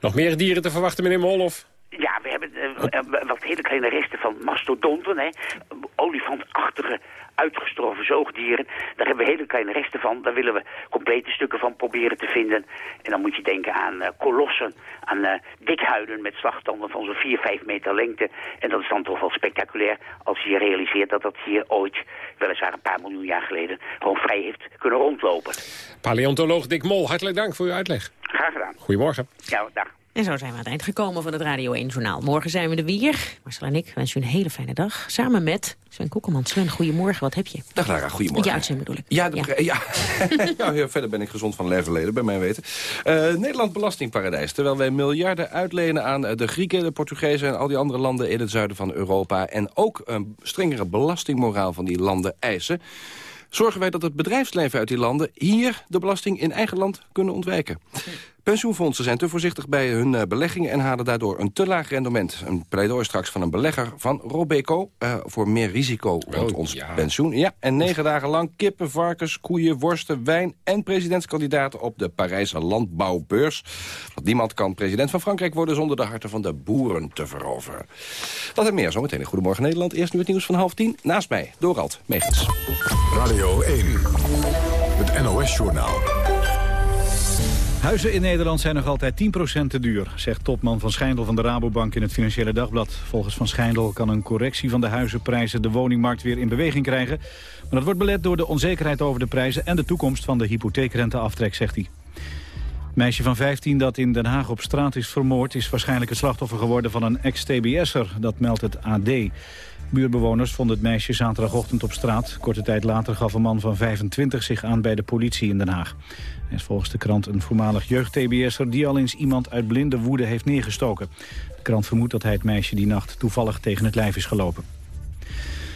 Nog meer dieren te verwachten, meneer Molhoff? Ja, we hebben uh, wat hele kleine resten van mastodonten, hè, olifantachtige uitgestorven zoogdieren. Daar hebben we hele kleine resten van. Daar willen we complete stukken van proberen te vinden. En dan moet je denken aan uh, kolossen, aan uh, dikhuiden met slagtanden van zo'n 4, 5 meter lengte. En dat is dan toch wel spectaculair als je realiseert dat dat hier ooit, weliswaar een paar miljoen jaar geleden, gewoon vrij heeft kunnen rondlopen. Paleontoloog Dick Mol, hartelijk dank voor uw uitleg. Graag gedaan. Goedemorgen. Ja, dag. En zo zijn we aan het eind gekomen van het Radio 1 Journaal. Morgen zijn we er weer. Marcel en ik wensen u een hele fijne dag. Samen met Sven Koekelman. Sven, goedemorgen. Wat heb je? Dag Lara, goedemorgen. Ja, uitzending bedoel ik. Ja, ja. ja. ja verder ben ik gezond van verleden, bij mij weten. Uh, Nederland belastingparadijs. Terwijl wij miljarden uitlenen aan de Grieken, de Portugezen... en al die andere landen in het zuiden van Europa... en ook een strengere belastingmoraal van die landen eisen zorgen wij dat het bedrijfsleven uit die landen... hier de belasting in eigen land kunnen ontwijken. Pensioenfondsen zijn te voorzichtig bij hun eh, beleggingen... en halen daardoor een te laag rendement. Een pleidooi straks van een belegger van Robeco... Uh, voor meer risico rond oh, ons pensioen. Ja, en negen dagen lang kippen, varkens, koeien, worsten, wijn... en presidentskandidaten op de Parijse landbouwbeurs. Want niemand kan president van Frankrijk worden... zonder de harten van de boeren te veroveren. Dat en meer zometeen in Goedemorgen Nederland. Eerst nu het nieuws van half tien. Naast mij, Dorald Megens. Radio 1, het NOS-journaal. Huizen in Nederland zijn nog altijd 10% te duur, zegt topman Van Schijndel van de Rabobank in het Financiële Dagblad. Volgens Van Schijndel kan een correctie van de huizenprijzen de woningmarkt weer in beweging krijgen. Maar dat wordt belet door de onzekerheid over de prijzen en de toekomst van de hypotheekrenteaftrek, zegt hij. meisje van 15 dat in Den Haag op straat is vermoord... is waarschijnlijk het slachtoffer geworden van een ex-TBS'er. Dat meldt het AD. Buurbewoners vonden het meisje zaterdagochtend op straat. Korte tijd later gaf een man van 25 zich aan bij de politie in Den Haag. Hij is volgens de krant een voormalig jeugd-TBS'er... die al eens iemand uit blinde woede heeft neergestoken. De krant vermoedt dat hij het meisje die nacht toevallig tegen het lijf is gelopen.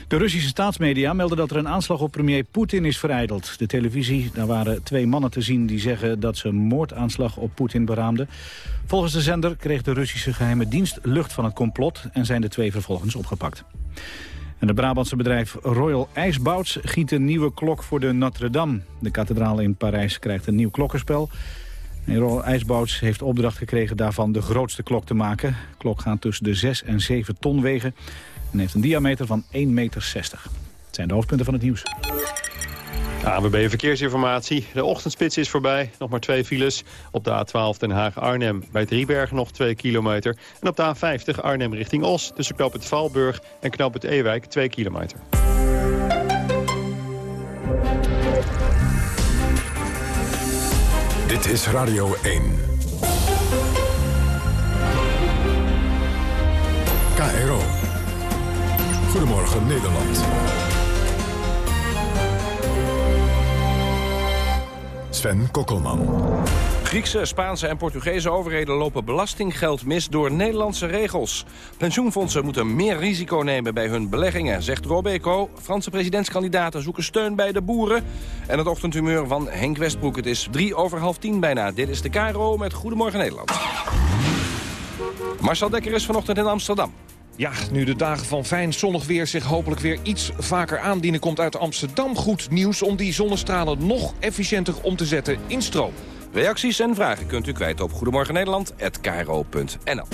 De Russische staatsmedia melden dat er een aanslag op premier Poetin is vereideld. De televisie, daar waren twee mannen te zien die zeggen dat ze een moordaanslag op Poetin beraamden. Volgens de zender kreeg de Russische geheime dienst lucht van het complot en zijn de twee vervolgens opgepakt. En het Brabantse bedrijf Royal IJsbouts giet een nieuwe klok voor de Notre-Dame. De kathedraal in Parijs krijgt een nieuw klokkenspel. En Royal IJsbouts heeft opdracht gekregen daarvan de grootste klok te maken. De klok gaat tussen de 6 en 7 ton wegen en heeft een diameter van 1,60 meter. Het zijn de hoofdpunten van het nieuws. ANWB Verkeersinformatie. De ochtendspits is voorbij. Nog maar twee files. Op de A12 Den Haag-Arnhem bij Driebergen nog 2 kilometer. En op de A50 Arnhem richting Os. Tussen Knoop het Valburg en Knoop het Ewijk 2 kilometer. Dit is Radio 1. KRO. Goedemorgen Nederland. Sven Kokkelman. Griekse, Spaanse en Portugese overheden lopen belastinggeld mis door Nederlandse regels. Pensioenfondsen moeten meer risico nemen bij hun beleggingen, zegt Robeco. Franse presidentskandidaten zoeken steun bij de boeren. En het ochtendhumeur van Henk Westbroek. Het is drie over half tien bijna. Dit is de KRO met Goedemorgen Nederland. Marcel Dekker is vanochtend in Amsterdam. Ja, nu de dagen van fijn zonnig weer zich hopelijk weer iets vaker aandienen... komt uit Amsterdam goed nieuws om die zonnestralen nog efficiënter om te zetten in stroom. Reacties en vragen kunt u kwijt op goedemorgennederland.nl.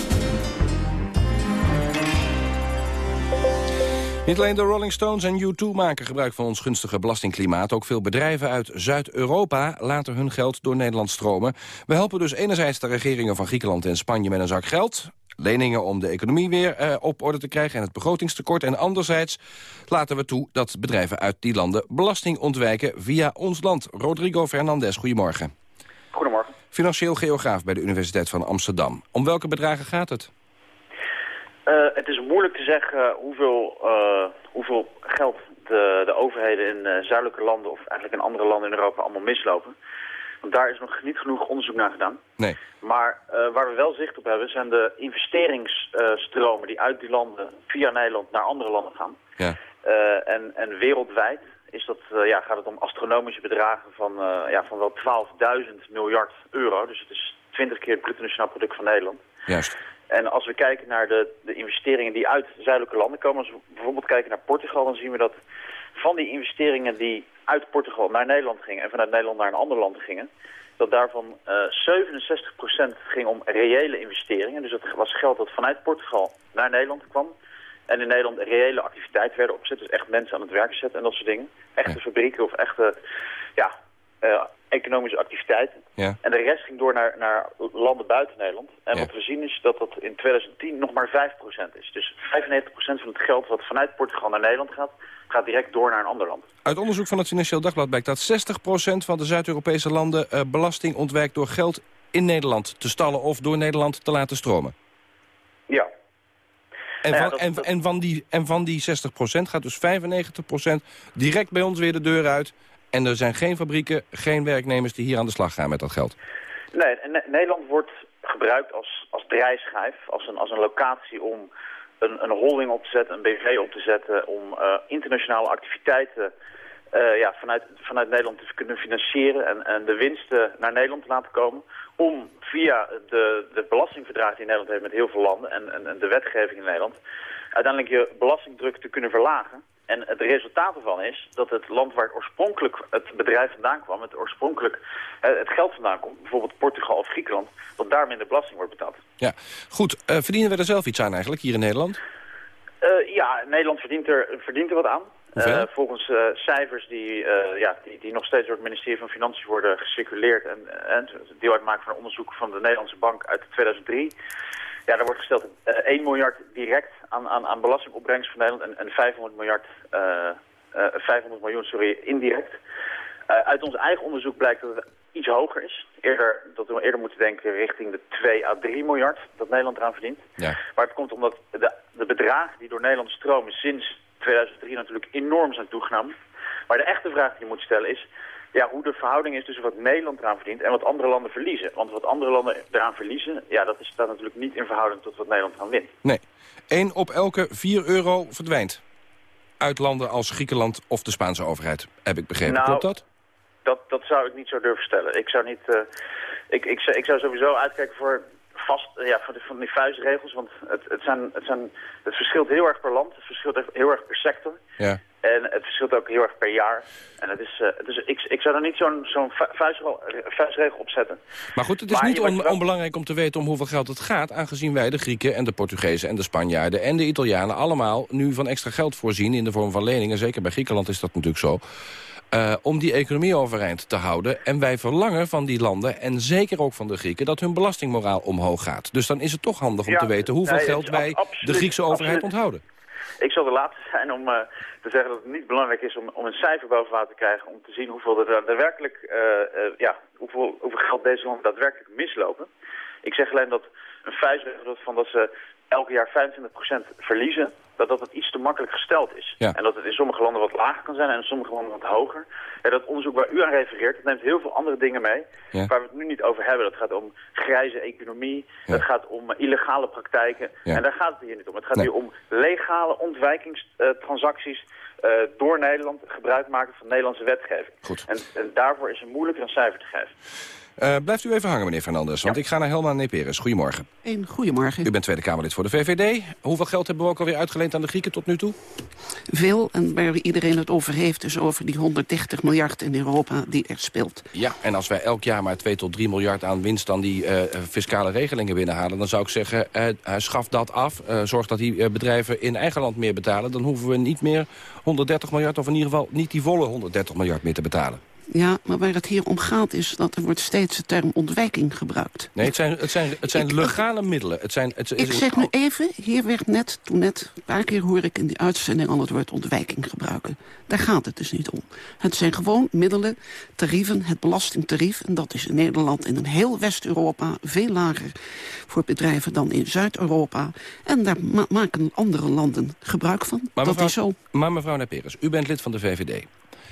Niet alleen de Rolling Stones en U2 maken gebruik van ons gunstige belastingklimaat. Ook veel bedrijven uit Zuid-Europa laten hun geld door Nederland stromen. We helpen dus enerzijds de regeringen van Griekenland en Spanje met een zak geld leningen om de economie weer uh, op orde te krijgen... en het begrotingstekort. En anderzijds laten we toe dat bedrijven uit die landen belasting ontwijken via ons land. Rodrigo Fernandez, goedemorgen. Goedemorgen. Financieel geograaf bij de Universiteit van Amsterdam. Om welke bedragen gaat het? Uh, het is moeilijk te zeggen hoeveel, uh, hoeveel geld de, de overheden in zuidelijke landen... of eigenlijk in andere landen in Europa allemaal mislopen. Want daar is nog niet genoeg onderzoek naar gedaan. Nee. Maar waar we wel zicht op hebben zijn de investeringsstromen die uit die landen via Nederland naar andere landen gaan. Ja. En, en wereldwijd is dat, ja, gaat het om astronomische bedragen van, ja, van wel 12.000 miljard euro. Dus het is 20 keer het bruto nationaal product van Nederland. Juist. En als we kijken naar de, de investeringen die uit zuidelijke landen komen, als we bijvoorbeeld kijken naar Portugal, dan zien we dat van die investeringen die uit Portugal naar Nederland gingen en vanuit Nederland naar een ander land gingen, dat daarvan uh, 67% ging om reële investeringen. Dus dat was geld dat vanuit Portugal naar Nederland kwam. En in Nederland reële activiteiten werden opgezet. Dus echt mensen aan het werk zetten en dat soort dingen. Echte fabrieken of echte ja, uh, economische activiteiten. Ja. En de rest ging door naar, naar landen buiten Nederland. En Ja. wat we zien is dat dat in 2010 nog maar 5% is. Dus 95% van het geld wat vanuit Portugal naar Nederland gaat, gaat direct door naar een ander land. Uit onderzoek van het Financieel Dagblad blijkt dat 60% van de Zuid-Europese landen eh, belasting ontwijkt door geld in Nederland te stallen of door Nederland te laten stromen. Ja. En, Nou ja, van, dat- en, dat- en, van die, en van die 60% gaat dus 95% direct bij ons weer de deur uit. En er zijn geen fabrieken, geen werknemers die hier aan de slag gaan met dat geld. Nee, Nederland wordt gebruikt als, als draaischijf, als een, als een locatie om een, een holding op te zetten, een BV op te zetten, om eh, internationale activiteiten eh, ja, vanuit, vanuit Nederland te kunnen financieren en, en de winsten naar Nederland te laten komen. Om via de, de belastingverdragen die Nederland heeft met heel veel landen en, en, en de wetgeving in Nederland, uiteindelijk je belastingdruk te kunnen verlagen. En het resultaat ervan is dat het land waar het oorspronkelijk het bedrijf vandaan kwam, het oorspronkelijk eh, het geld vandaan komt, bijvoorbeeld Portugal of Griekenland, dat daar minder belasting wordt betaald. Ja, goed. eh, verdienen we er zelf iets aan eigenlijk, hier in Nederland? Eh, ja, Nederland verdient er, verdient er wat aan. Volgens cijfers die, ja, die, die nog steeds door het ministerie van Financiën worden gecirculeerd en, en deel uitmaken van een onderzoek van de Nederlandse Bank uit 2003. Ja, daar wordt gesteld eh 1 miljard direct aan, aan, aan belastingopbrengst van Nederland en, en 500, miljard, eh, eh, 500 miljoen sorry, indirect. Eh, uit ons eigen onderzoek blijkt dat het iets hoger is. Eerder, dat we eerder moeten denken richting de 2 à 3 miljard dat Nederland eraan verdient. Ja. Maar het komt omdat de, de bedragen die door Nederland stromen sinds 2003 natuurlijk enorm zijn toegenomen. Maar de echte vraag die je moet stellen is ja, hoe de verhouding is tussen wat Nederland eraan verdient en wat andere landen verliezen. Want wat andere landen eraan verliezen, ja, dat is, staat natuurlijk niet in verhouding tot wat Nederland eraan wint. Nee. 1 op elke 4 euro verdwijnt. Uit landen als Griekenland of de Spaanse overheid, heb ik begrepen. Nou, Klopt dat? Dat, dat zou ik niet zo durven stellen. Ik zou, niet, eh, ik, ik, ik zou sowieso uitkijken voor vast, eh, ja, van, die, van die vuistregels. Want het, het, zijn, het, zijn, het verschilt heel erg per land. Het verschilt heel erg per sector. Ja. En het verschilt ook heel erg per jaar. En het is, is, ik, ik zou er niet zo'n zo'n vu- vuistregel, vuistregel op zetten. Maar goed, het is Maar niet on- wel- onbelangrijk om te weten om hoeveel geld het gaat... aangezien wij de Grieken en de Portugezen en de Spanjaarden en de Italianen... allemaal nu van extra geld voorzien in de vorm van leningen. Zeker bij Griekenland is dat natuurlijk zo. eh, om die economie overeind te houden. En wij verlangen van die landen, en zeker ook van de Grieken... dat hun belastingmoraal omhoog gaat. Dus dan is het toch handig om Ja, te weten hoeveel nee, geld wij de Griekse overheid absoluut. onthouden. Ik zal de laatste zijn om eh, te zeggen dat het niet belangrijk is om, om een cijfer boven water te krijgen. Om te zien hoeveel er daadwerkelijk, eh, eh, ja, hoeveel, hoeveel geld deze landen daadwerkelijk mislopen. Ik zeg alleen dat een vuistregel van dat ze elk jaar 25% verliezen, dat dat het iets te makkelijk gesteld is. Ja. En dat het in sommige landen wat lager kan zijn en in sommige landen wat hoger. En dat onderzoek waar u aan refereert, dat neemt heel veel andere dingen mee Ja. waar we het nu niet over hebben. Dat gaat om grijze economie, dat gaat om eh, illegale praktijken. En daar gaat het hier niet om. Het gaat Nee. hier om legale ontwijkingstransacties eh, door Nederland, gebruik maken van Nederlandse wetgeving. Goed. En, en daarvoor is het moeilijker een cijfer te geven. Eh, blijft u even hangen, meneer Fernandes, want ik ga naar Helma Neperes. Goedemorgen. Een goedemorgen. U bent Tweede Kamerlid voor de VVD. Hoeveel geld hebben we ook alweer uitgeleend aan de Grieken tot nu toe? Veel, en waar iedereen het over heeft, is over die 130 miljard in Europa die er speelt. Ja, en als wij elk jaar maar 2 tot 3 miljard aan winst... dan die eh, fiscale regelingen binnenhalen... dan zou ik zeggen, eh, eh, schaf dat af. Eh, zorg dat die bedrijven in eigen land meer betalen. Dan hoeven we niet meer 130 miljard... of in ieder geval niet die volle 130 miljard meer te betalen. Ja, maar waar het hier om gaat is dat er wordt steeds de term ontwijking gebruikt. Nee, het zijn, het zijn, het zijn legale middelen. Het zijn, het, Ik zeg nu even, hier werd net, toen net, een paar keer hoor ik in die uitzending al het woord ontwijking gebruiken. Daar gaat het dus niet om. Het zijn gewoon middelen, tarieven, het belastingtarief. En dat is in Nederland en in heel West-Europa veel lager voor bedrijven dan in Zuid-Europa. En daar ma- maken andere landen gebruik van. Maar dat mevrouw, is zo. Maar mevrouw Neperes, u bent lid van de VVD.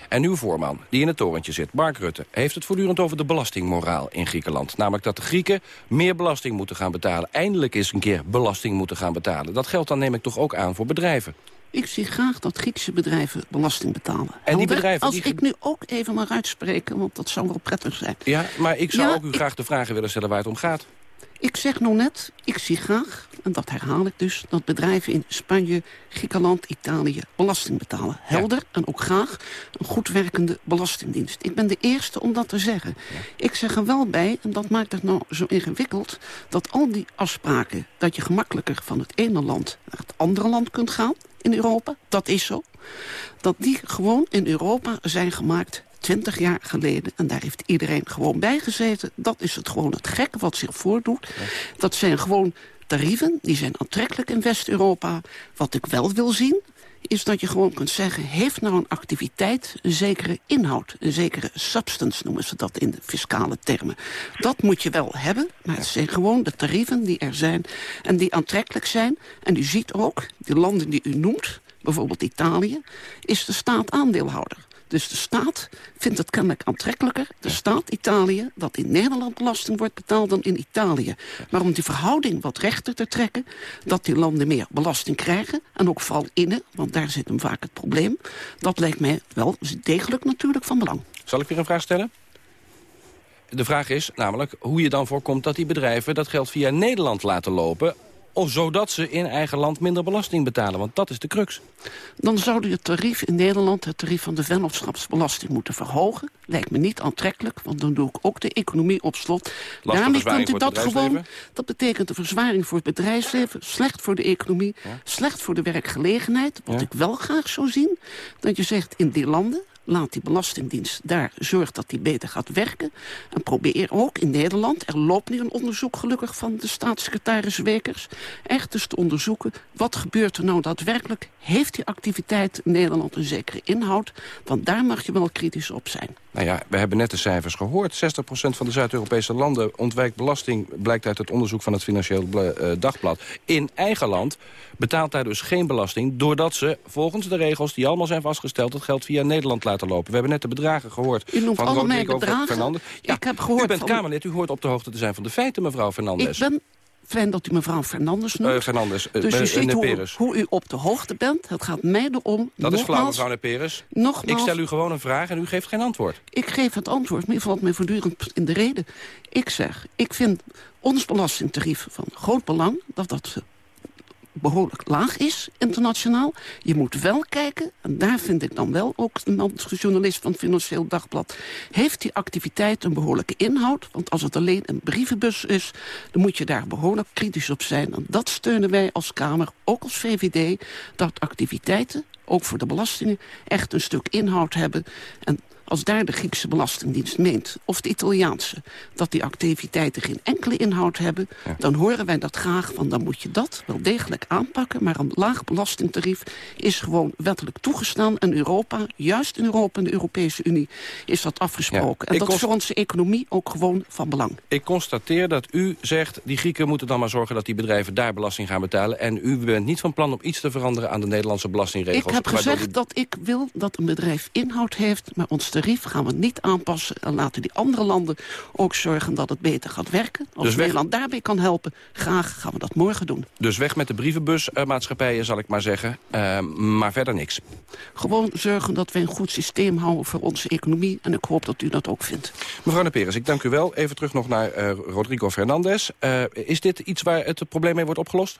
En uw voorman, die in het torentje zit, Mark Rutte... heeft het voortdurend over de belastingmoraal in Griekenland. Namelijk dat de Grieken meer belasting moeten gaan betalen. Eindelijk eens een keer belasting moeten gaan betalen. Dat geldt dan neem ik toch ook aan voor bedrijven. Ik zie graag dat Griekse bedrijven belasting betalen. die Helder? bedrijven, Als die- ik nu ook even mag uitspreken, want dat zou wel prettig zijn. Ja, maar ik zou Ja, ook u graag de vragen willen stellen waar het om gaat. Ik zeg nou net, ik zie graag en dat herhaal ik dus... dat bedrijven in Spanje, Griekenland, Italië belasting betalen. Helder en ook graag een goed werkende belastingdienst. Ik ben de eerste om dat te zeggen. Ik zeg er wel bij, en dat maakt het nou zo ingewikkeld... dat al die afspraken, dat je gemakkelijker van het ene land naar het andere land kunt gaan in Europa, dat is zo. Dat die gewoon in Europa zijn gemaakt 20 jaar geleden. En daar heeft iedereen gewoon bij gezeten. Dat is het gewoon het gekke wat zich voordoet. Dat zijn gewoon tarieven, die zijn aantrekkelijk in West-Europa. Wat ik wel wil zien, is dat je gewoon kunt zeggen... heeft nou een activiteit een zekere inhoud, een zekere substance... noemen ze dat in de fiscale termen. Dat moet je wel hebben, maar het zijn gewoon de tarieven die er zijn... en die aantrekkelijk zijn. En u ziet ook, de landen die u noemt, bijvoorbeeld Italië... is de staat aandeelhouder. Dus de staat vindt het kennelijk aantrekkelijker, de staat Italië... dat in Nederland belasting wordt betaald dan in Italië. Maar om die verhouding wat rechter te trekken... dat die landen meer belasting krijgen, en ook vooral innen... want daar zit hem vaak het probleem... dat lijkt mij wel degelijk natuurlijk van belang. Zal ik weer een vraag stellen? De vraag is namelijk hoe je dan voorkomt dat die bedrijven... dat geld via Nederland laten lopen of zodat ze in eigen land minder belasting betalen. Want dat is de crux. Dan zou u het tarief in Nederland, het tarief van de vennootschapsbelasting, moeten verhogen. Lijkt me niet aantrekkelijk, want dan doe ik ook de economie op slot. Daarmee kunt u dat gewoon. Dat betekent een verzwaring voor het bedrijfsleven, slecht voor de economie, slecht voor de werkgelegenheid. Wat ik wel graag zou zien, dat je zegt in die landen, laat die Belastingdienst daar zorgt dat die beter gaat werken. En probeer ook in Nederland, er loopt nu een onderzoek gelukkig van de staatssecretaris Wekers, echt eens te onderzoeken wat gebeurt er nou daadwerkelijk. Heeft die activiteit in Nederland een zekere inhoud? Want daar mag je wel kritisch op zijn. Nou ja, we hebben net de cijfers gehoord. 60% van de Zuid-Europese landen ontwijkt belasting... blijkt uit het onderzoek van het Financieel uh, Dagblad. In eigen land betaalt daar dus geen belasting... doordat ze volgens de regels die allemaal zijn vastgesteld... het geld via Nederland laten lopen. We hebben net de bedragen gehoord u noemt van Rodrigo Fernandes. Ja, ik heb gehoord u bent van... Kamerlid, u hoort op de hoogte te zijn van de feiten, mevrouw. Ik ben fijn dat u mevrouw Fernandes noemt. Uh, Fernandes, uh, dus u ziet hoe, hoe, u op de hoogte bent. Het gaat mij erom... Dat nogmaals, is flauw, mevrouw Neperes. Nogmaals, ik stel u gewoon een vraag en u geeft geen antwoord. Ik geef het antwoord, maar u valt mij voortdurend in de reden. Ik zeg, ik vind ons belastingtarief van groot belang... dat dat behoorlijk laag is, internationaal. Je moet wel kijken, en daar vind ik dan wel ook een journalist van het Financieel Dagblad... heeft die activiteit een behoorlijke inhoud? Want als het alleen een brievenbus is, dan moet je daar behoorlijk kritisch op zijn. En dat steunen wij als Kamer, ook als VVD, dat activiteiten ook voor de belastingen, echt een stuk inhoud hebben. En als daar de Griekse Belastingdienst meent, of de Italiaanse... dat die activiteiten geen enkele inhoud hebben... dan horen wij dat graag, van dan moet je dat wel degelijk aanpakken. Maar een laag belastingtarief is gewoon wettelijk toegestaan. En Europa, juist in Europa en de Europese Unie, is dat afgesproken. en dat is voor onze economie ook gewoon van belang. Ik constateer dat u zegt, die Grieken moeten dan maar zorgen... dat die bedrijven daar belasting gaan betalen. En u bent niet van plan om iets te veranderen aan de Nederlandse belastingregels. Ik heb gezegd dat ik wil dat een bedrijf inhoud heeft... maar ons tarief gaan we niet aanpassen. En laten die andere landen ook zorgen dat het beter gaat werken. Als dus Nederland daarbij kan helpen, graag gaan we dat morgen doen. Dus weg met de brievenbusmaatschappijen, zal ik maar zeggen. Uh, maar verder niks. Gewoon zorgen dat we een goed systeem houden voor onze economie. En ik hoop dat u dat ook vindt. Mevrouw de Peres, ik dank u wel. Even terug nog naar uh, Rodrigo Fernandez. Uh, is dit iets waar het probleem mee wordt opgelost?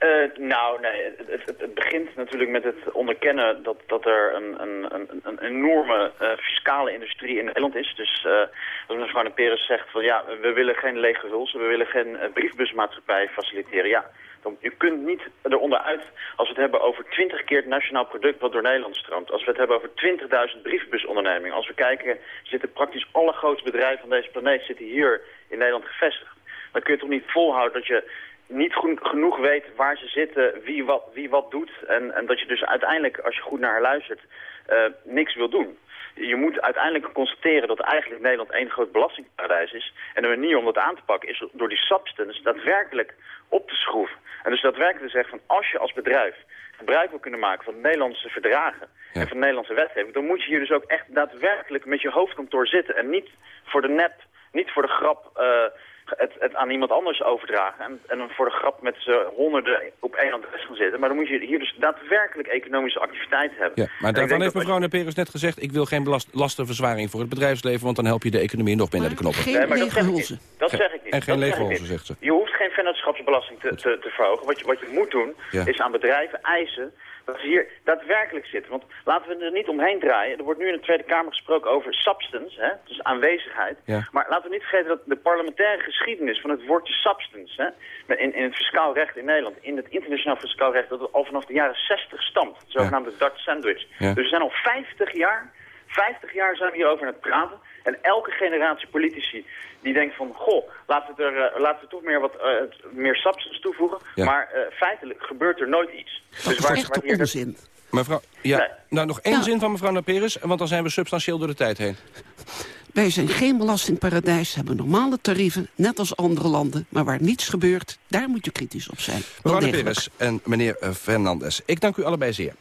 Uh, nou, nee, het, begint natuurlijk met het onderkennen dat, dat er een, een, een, enorme uh, fiscale industrie in Nederland is. Dus uh, als mevrouw de Peres zegt van ja, we willen geen lege hulsen, we willen geen briefbusmaatschappij faciliteren. Ja, dan, je kunt niet eronder uit als we het hebben over 20 keer het nationaal product wat door Nederland stroomt. Als we het hebben over 20.000 briefbusondernemingen. Als we kijken, zitten praktisch alle grootste bedrijven van deze planeet zitten hier in Nederland gevestigd. Dan kun je toch niet volhouden dat je niet genoeg weet waar ze zitten, wie wat, wie wat doet. En, en dat je dus uiteindelijk, als je goed naar haar luistert, uh, niks wil doen. Je moet uiteindelijk constateren dat eigenlijk Nederland één groot belastingparadijs is. En de manier om dat aan te pakken is door die substance daadwerkelijk op te schroeven. En dus daadwerkelijk te zeggen van als je als bedrijf gebruik wil kunnen maken van de Nederlandse verdragen en van de Nederlandse wetgeving, dan moet je hier dus ook echt daadwerkelijk met je hoofdkantoor zitten. En niet voor de nep, niet voor de grap... Uh, het, het, aan iemand anders overdragen. En, en dan voor de grap met z'n honderden op één adres gaan zitten. Maar dan moet je hier dus daadwerkelijk economische activiteit hebben. Ja, maar daarvan heeft mevrouw Neperes net gezegd... ik wil geen belast, lastenverzwaring voor het bedrijfsseven... want dan help je de economie nog binnen de knoppen. Geen nee, maar dat zeg, ik, dat zeg ik niet. En geen lege zegt ze. Je hoeft geen vennootschapsbelasting te, te, te verhogen. Wat je, wat je moet doen, Ja. is aan bedrijven eisen dat ze hier daadwerkelijk zitten. Want laten we er niet omheen draaien. Er wordt nu in de Tweede Kamer gesproken over substance, hè, dus aanwezigheid. Ja. Maar laten we niet vergeten dat de parlementaire geschiedenis van het woordje substance... Hè, in, in het fiscaal recht in Nederland, in het internationaal fiscaal recht... dat het al vanaf de jaren 60 stamt, de zogenaamde Dutch sandwich. Ja. Dus we zijn al 50 jaar, 50 jaar zijn we hierover aan het praten... En elke generatie politici die denkt van... goh, laten we, er, eh, laten we toch meer, wat, eh, meer substance toevoegen. Ja. Maar eh, feitelijk gebeurt er nooit iets. Dus Dat is echte hier- onzin. Mevrouw, ja, Nee. nou nog één Ja. zin van mevrouw Naperis, want dan zijn we substantieel door de tijd heen. Wij zijn geen belastingparadijs, hebben normale tarieven, net als andere landen. Maar waar niets gebeurt, daar moet je kritisch op zijn. Mevrouw. Naperis en meneer Fernandes, ik dank u allebei zeer.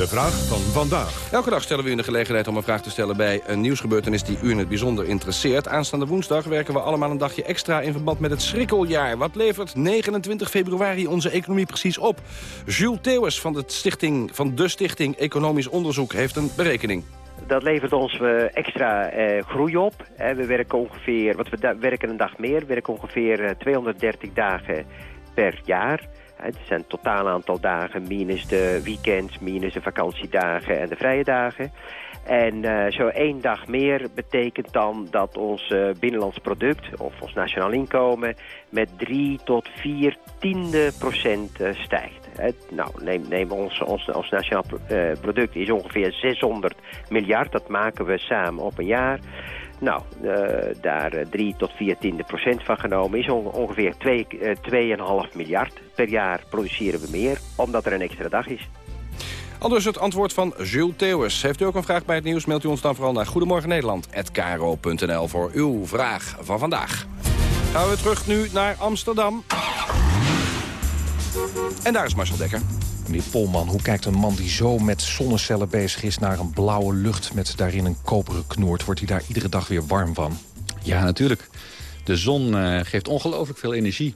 De vraag van vandaag. Elke dag stellen we u de gelegenheid om een vraag te stellen bij een nieuwsgebeurtenis die u in het bijzonder interesseert. Aanstaande woensdag werken we allemaal een dagje extra in verband met het schrikkeljaar. Wat levert 29 februari onze economie precies op? Jules Theeuwers van de Stichting, van de Stichting Economisch Onderzoek heeft een berekening. Dat levert ons eh, extra eh, groei op. Hè. We werken ongeveer, want we werken een dag meer, we werken ongeveer eh, 230 dagen per jaar. Het zijn totaal aantal dagen minus de weekends, minus de vakantiedagen en de vrije dagen. En eh, zo één dag meer betekent dan dat ons eh, binnenlands product of ons nationaal inkomen met 3 tot 4 tiende procent eh, stijgt. Nou, neem, neem ons, ons, nationaal pro- product is ongeveer 600 miljard. Dat maken we samen op een jaar. Nou, eh, daar eh, 3 tot 4 tiende procent van genomen is on- ongeveer 2, eh, 2,5 miljard. Per jaar produceren we meer, omdat er een extra dag is. Al dus het antwoord van Jules Theeuwers. Heeft u ook een vraag bij het nieuws, mailt u ons dan vooral naar Goedemorgen Nederland@kro.nl voor uw vraag van vandaag. Gaan we terug nu naar Amsterdam. En daar is Marcel Dekker. Meneer Polman, hoe kijkt een man die zo met zonnecellen bezig is... naar een blauwe lucht met daarin een koperen knoert? Wordt hij daar iedere dag weer warm van? Ja, natuurlijk. De zon eh, geeft ongelooflijk veel energie.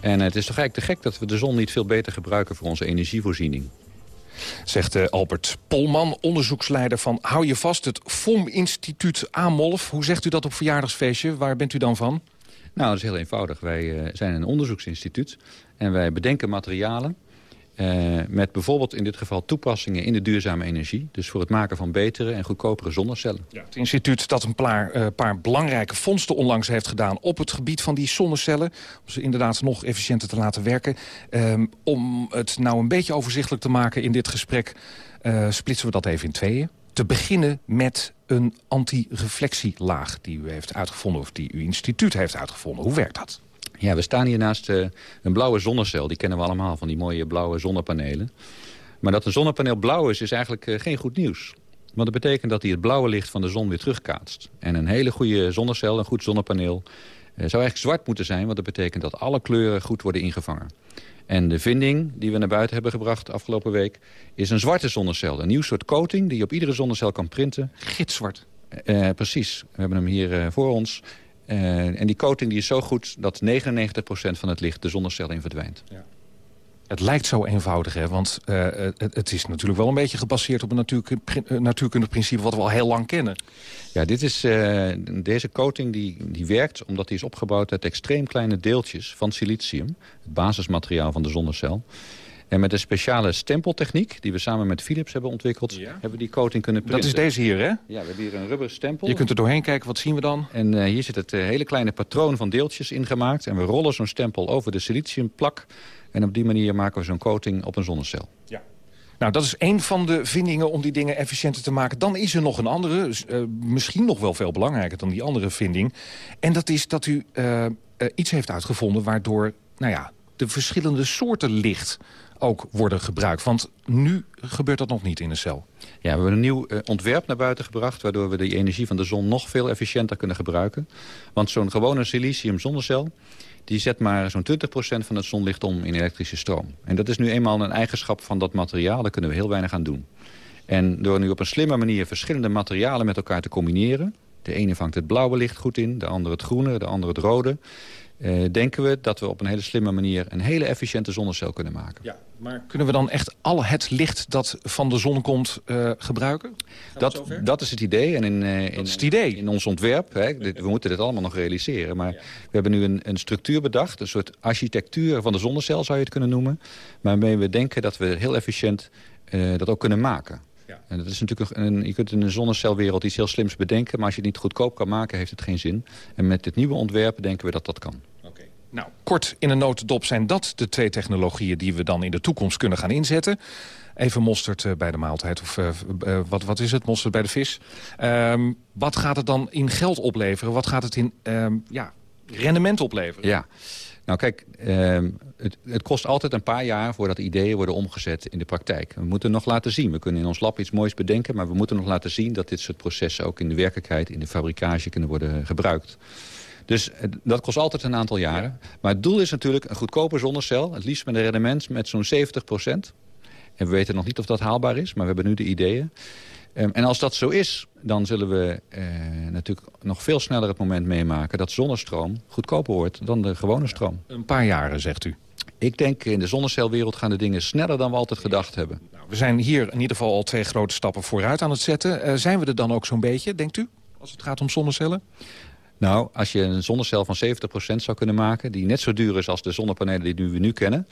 En het is toch eigenlijk te gek dat we de zon niet veel beter gebruiken voor onze energievoorziening. Zegt eh, Albert Polman, onderzoeksleider van Hou je vast... het FOM-instituut Amolf. Hoe zegt u dat op verjaardagsfeestje? Waar bent u dan van? Nou, dat is heel eenvoudig. Wij eh, zijn een onderzoeksinstituut en wij bedenken materialen... eh, met bijvoorbeeld in dit geval toepassingen in de duurzame energie. Dus voor het maken van betere en goedkopere zonnecellen. Het instituut dat een paar, eh, paar belangrijke vondsten onlangs heeft gedaan... op het gebied van die zonnecellen. Om ze inderdaad nog efficiënter te laten werken. Ehm, om het nou een beetje overzichtelijk te maken in dit gesprek... eh, splitsen we dat even in tweeën. Te beginnen met een antireflectielaag die u heeft uitgevonden... of die uw instituut heeft uitgevonden. Hoe werkt dat? Ja, we staan hier naast eh, een blauwe zonnecel. Die kennen we allemaal van die mooie blauwe zonnepanelen. Maar dat een zonnepaneel blauw is, is eigenlijk eh, geen goed nieuws. Want dat betekent dat hij het blauwe licht van de zon weer terugkaatst. En een hele goede zonnecel, een goed zonnepaneel... eh, zou eigenlijk zwart moeten zijn, want dat betekent dat alle kleuren goed worden ingevangen. En de vinding die we naar buiten hebben gebracht afgelopen week... is een zwarte zonnecel. Een nieuw soort coating die je op iedere zonnecel kan printen. Gitzwart. Eh, precies. We hebben hem hier voor ons. Eh, en die coating die is zo goed dat 99% van het licht de zonnecel in verdwijnt. Het lijkt zo eenvoudig, hè? want eh, het, het is natuurlijk wel een beetje gebaseerd op een natuurkundig eh, natuurkundig principe wat we al heel lang kennen. Ja, dit is, deze coating die, die werkt omdat die is opgebouwd uit extreem kleine deeltjes van silicium. Het basismateriaal van de zonnecel. En met een speciale stempeltechniek die we samen met Philips hebben ontwikkeld... hebben we die coating kunnen Dat printen. is deze hier, hè? Ja, we hebben hier een rubber stempel. Je kunt er doorheen kijken, wat zien we dan? En eh, hier zit het eh, hele kleine patroon van deeltjes ingemaakt. En we rollen zo'n stempel over de siliciumplak. En op die manier maken we zo'n coating op een zonnecel. Nou, dat is een van de vindingen om die dingen efficiënter te maken. Dan is er nog een andere, eh, misschien nog wel veel belangrijker dan die andere vinding. En dat is dat u iets heeft uitgevonden waardoor nou ja, de verschillende soorten licht ook worden gebruikt. Want nu gebeurt dat nog niet in een cel. Ja, we hebben een nieuw eh, ontwerp naar buiten gebracht... waardoor we de energie van de zon nog veel efficiënter kunnen gebruiken. Want zo'n gewone silicium zonnecel... die zet maar zo'n 20% van het zonlicht om in elektrische stroom. En dat is nu eenmaal een eigenschap van dat materiaal. Daar kunnen we heel weinig aan doen. En door nu op een slimme manier verschillende materialen met elkaar te combineren... De ene vangt het blauwe licht goed in, de andere het groene, de andere het rode. Eh, denken we dat we op een hele slimme manier een hele efficiënte zonnecel kunnen maken. Ja, maar kunnen we dan echt al het licht dat van de zon komt uh, gebruiken? Dat, dat is het idee. En in, uh, in, het idee. in ons ontwerp, hè, dit, we moeten dit allemaal nog realiseren. Maar we hebben nu een, een structuur bedacht, een soort architectuur van de zonnecel zou je het kunnen noemen. Waarmee we denken dat we heel efficiënt dat ook kunnen maken. Ja. En dat is natuurlijk een, je kunt in een zonnecelwereld iets heel slims bedenken... maar als je het niet goedkoop kan maken, heeft het geen zin. En met dit nieuwe ontwerp denken we dat dat kan. Nou, kort in een notendop zijn dat de twee technologieën... die we dan in de toekomst kunnen gaan inzetten. Even mosterd uh, bij de maaltijd. Of uh, uh, wat, wat is het? Mosterd bij de vis. Um, wat gaat het dan in geld opleveren? Wat gaat het in um, ja, rendement opleveren? Ja. Nou kijk, uh, het, het, kost altijd een paar jaar voordat ideeën worden omgezet in de praktijk. We moeten nog laten zien. We kunnen in ons lab iets moois bedenken... maar we moeten nog laten zien dat dit soort processen ook in de werkelijkheid... in de fabrikage kunnen worden gebruikt. Dus dat kost altijd een aantal jaren. Maar het doel is natuurlijk een goedkope zonnecel. Het liefst met een rendement met zo'n 70 procent. En we weten nog niet of dat haalbaar is, maar we hebben nu de ideeën. Um, en als dat zo is, dan zullen we eh, natuurlijk nog veel sneller het moment meemaken... dat zonnestroom goedkoper wordt dan de gewone stroom. Een paar jaren, zegt u. Ik denk in de zonnecelwereld gaan de dingen sneller dan we altijd gedacht hebben. Nou, we zijn hier in ieder geval al twee grote stappen vooruit aan het zetten. Uh, zijn we er dan ook zo'n beetje, denkt u, als het gaat om zonnecellen? Nou, als je een zonnecel van 70% zou kunnen maken... die net zo duur is als de zonnepanelen die we nu kennen...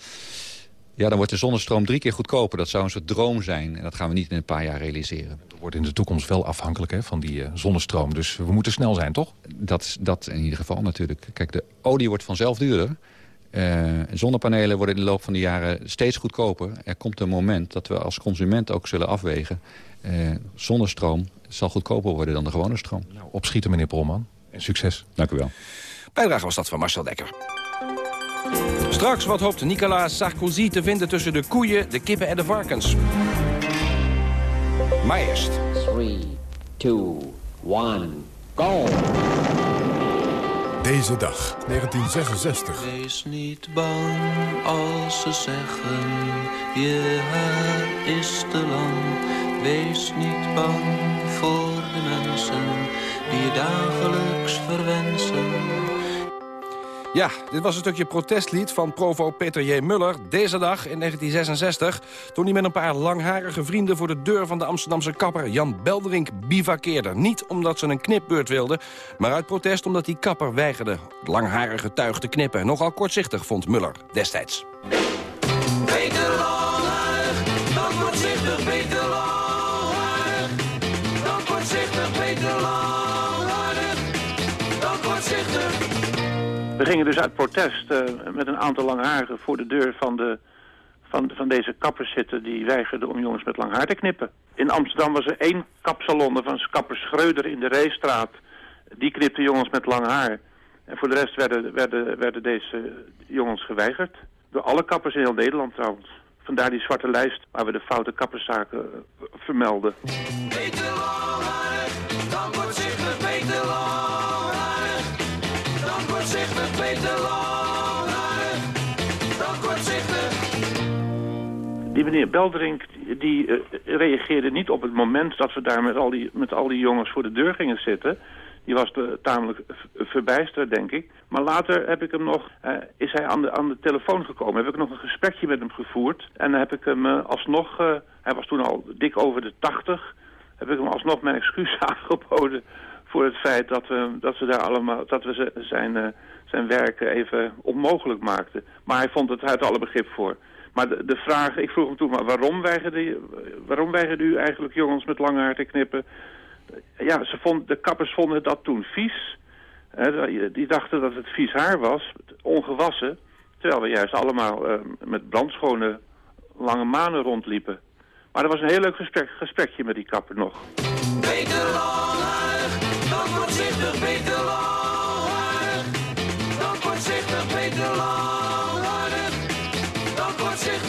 ja, dan wordt de zonnestroom drie keer goedkoper. Dat zou een soort droom zijn. En dat gaan we niet in een paar jaar realiseren. We worden in de toekomst wel afhankelijk hè, van die uh, zonnestroom. Dus we moeten snel zijn, toch? Dat, dat in ieder geval natuurlijk. Kijk, de olie wordt vanzelf duurder. Uh, zonnepanelen worden in de loop van de jaren steeds goedkoper. Er komt een moment dat we als consument ook zullen afwegen... Uh, zonnestroom zal goedkoper worden dan de gewone stroom. Nou, opschieten, meneer Polman. En succes. Dank u wel. Bijdrage was dat van Marcel Dekker. Straks, wat hoopt Nicolas Sarkozy te vinden tussen de koeien, de kippen en de varkens? Maar eerst. 3, 2, 1, go! Deze dag, 1966. Wees niet bang als ze zeggen, je haar is te lang. Wees niet bang voor de mensen die je dagelijks verwensen. Ja, dit was een stukje protestlied van provo Peter J. Muller... deze dag in 1966, toen hij met een paar langharige vrienden... voor de deur van de Amsterdamse kapper Jan Belderink bivakkeerde. Niet omdat ze een knipbeurt wilden, maar uit protest omdat die kapper weigerde... langharige tuig te knippen. Nogal kortzichtig, vond Muller destijds. We gingen dus uit protest uh, met een aantal langharigen voor de deur van, de, van, van deze kappers zitten... die weigerden om jongens met lang haar te knippen. In Amsterdam was er één kapsalon van kapper Schreuder in de Reestraat. Die knipte jongens met lang haar. En voor de rest werden, werden, werden deze jongens geweigerd. Door alle kappers in heel Nederland trouwens. Vandaar die zwarte lijst waar we de foute kapperszaken uh, vermelden. Peter Langhaar, dan Peter Langhaar. Zich Peter. Dan wordt zich Die meneer Belderink die uh, reageerde niet op het moment dat we daar met al, die, met al die jongens voor de deur gingen zitten. Die was de, tamelijk verbijsterd, denk ik. Maar later heb ik hem nog, uh, is hij aan de, aan de telefoon gekomen. Heb ik nog een gesprekje met hem gevoerd. En dan heb ik hem uh, alsnog, hij was toen al dik over de tachtig. Heb ik hem alsnog mijn excuus aangeboden voor het feit dat we, dat we daar allemaal, dat we zijn, zijn werk even onmogelijk maakten. Maar hij vond het, had alle begrip voor. Maar de, de vraag, ik vroeg hem toen, maar waarom weigerde, waarom weigerde u eigenlijk jongens met lang haar te knippen? Ja, ze vond, de kappers vonden dat toen vies. Die dachten dat het vies haar was, ongewassen. Terwijl we juist allemaal uh, met brandschone lange manen rondliepen. Maar dat was een heel leuk gesprek, gesprekje met die kapper nog. Langhaar, dan zich Peter. Dan zich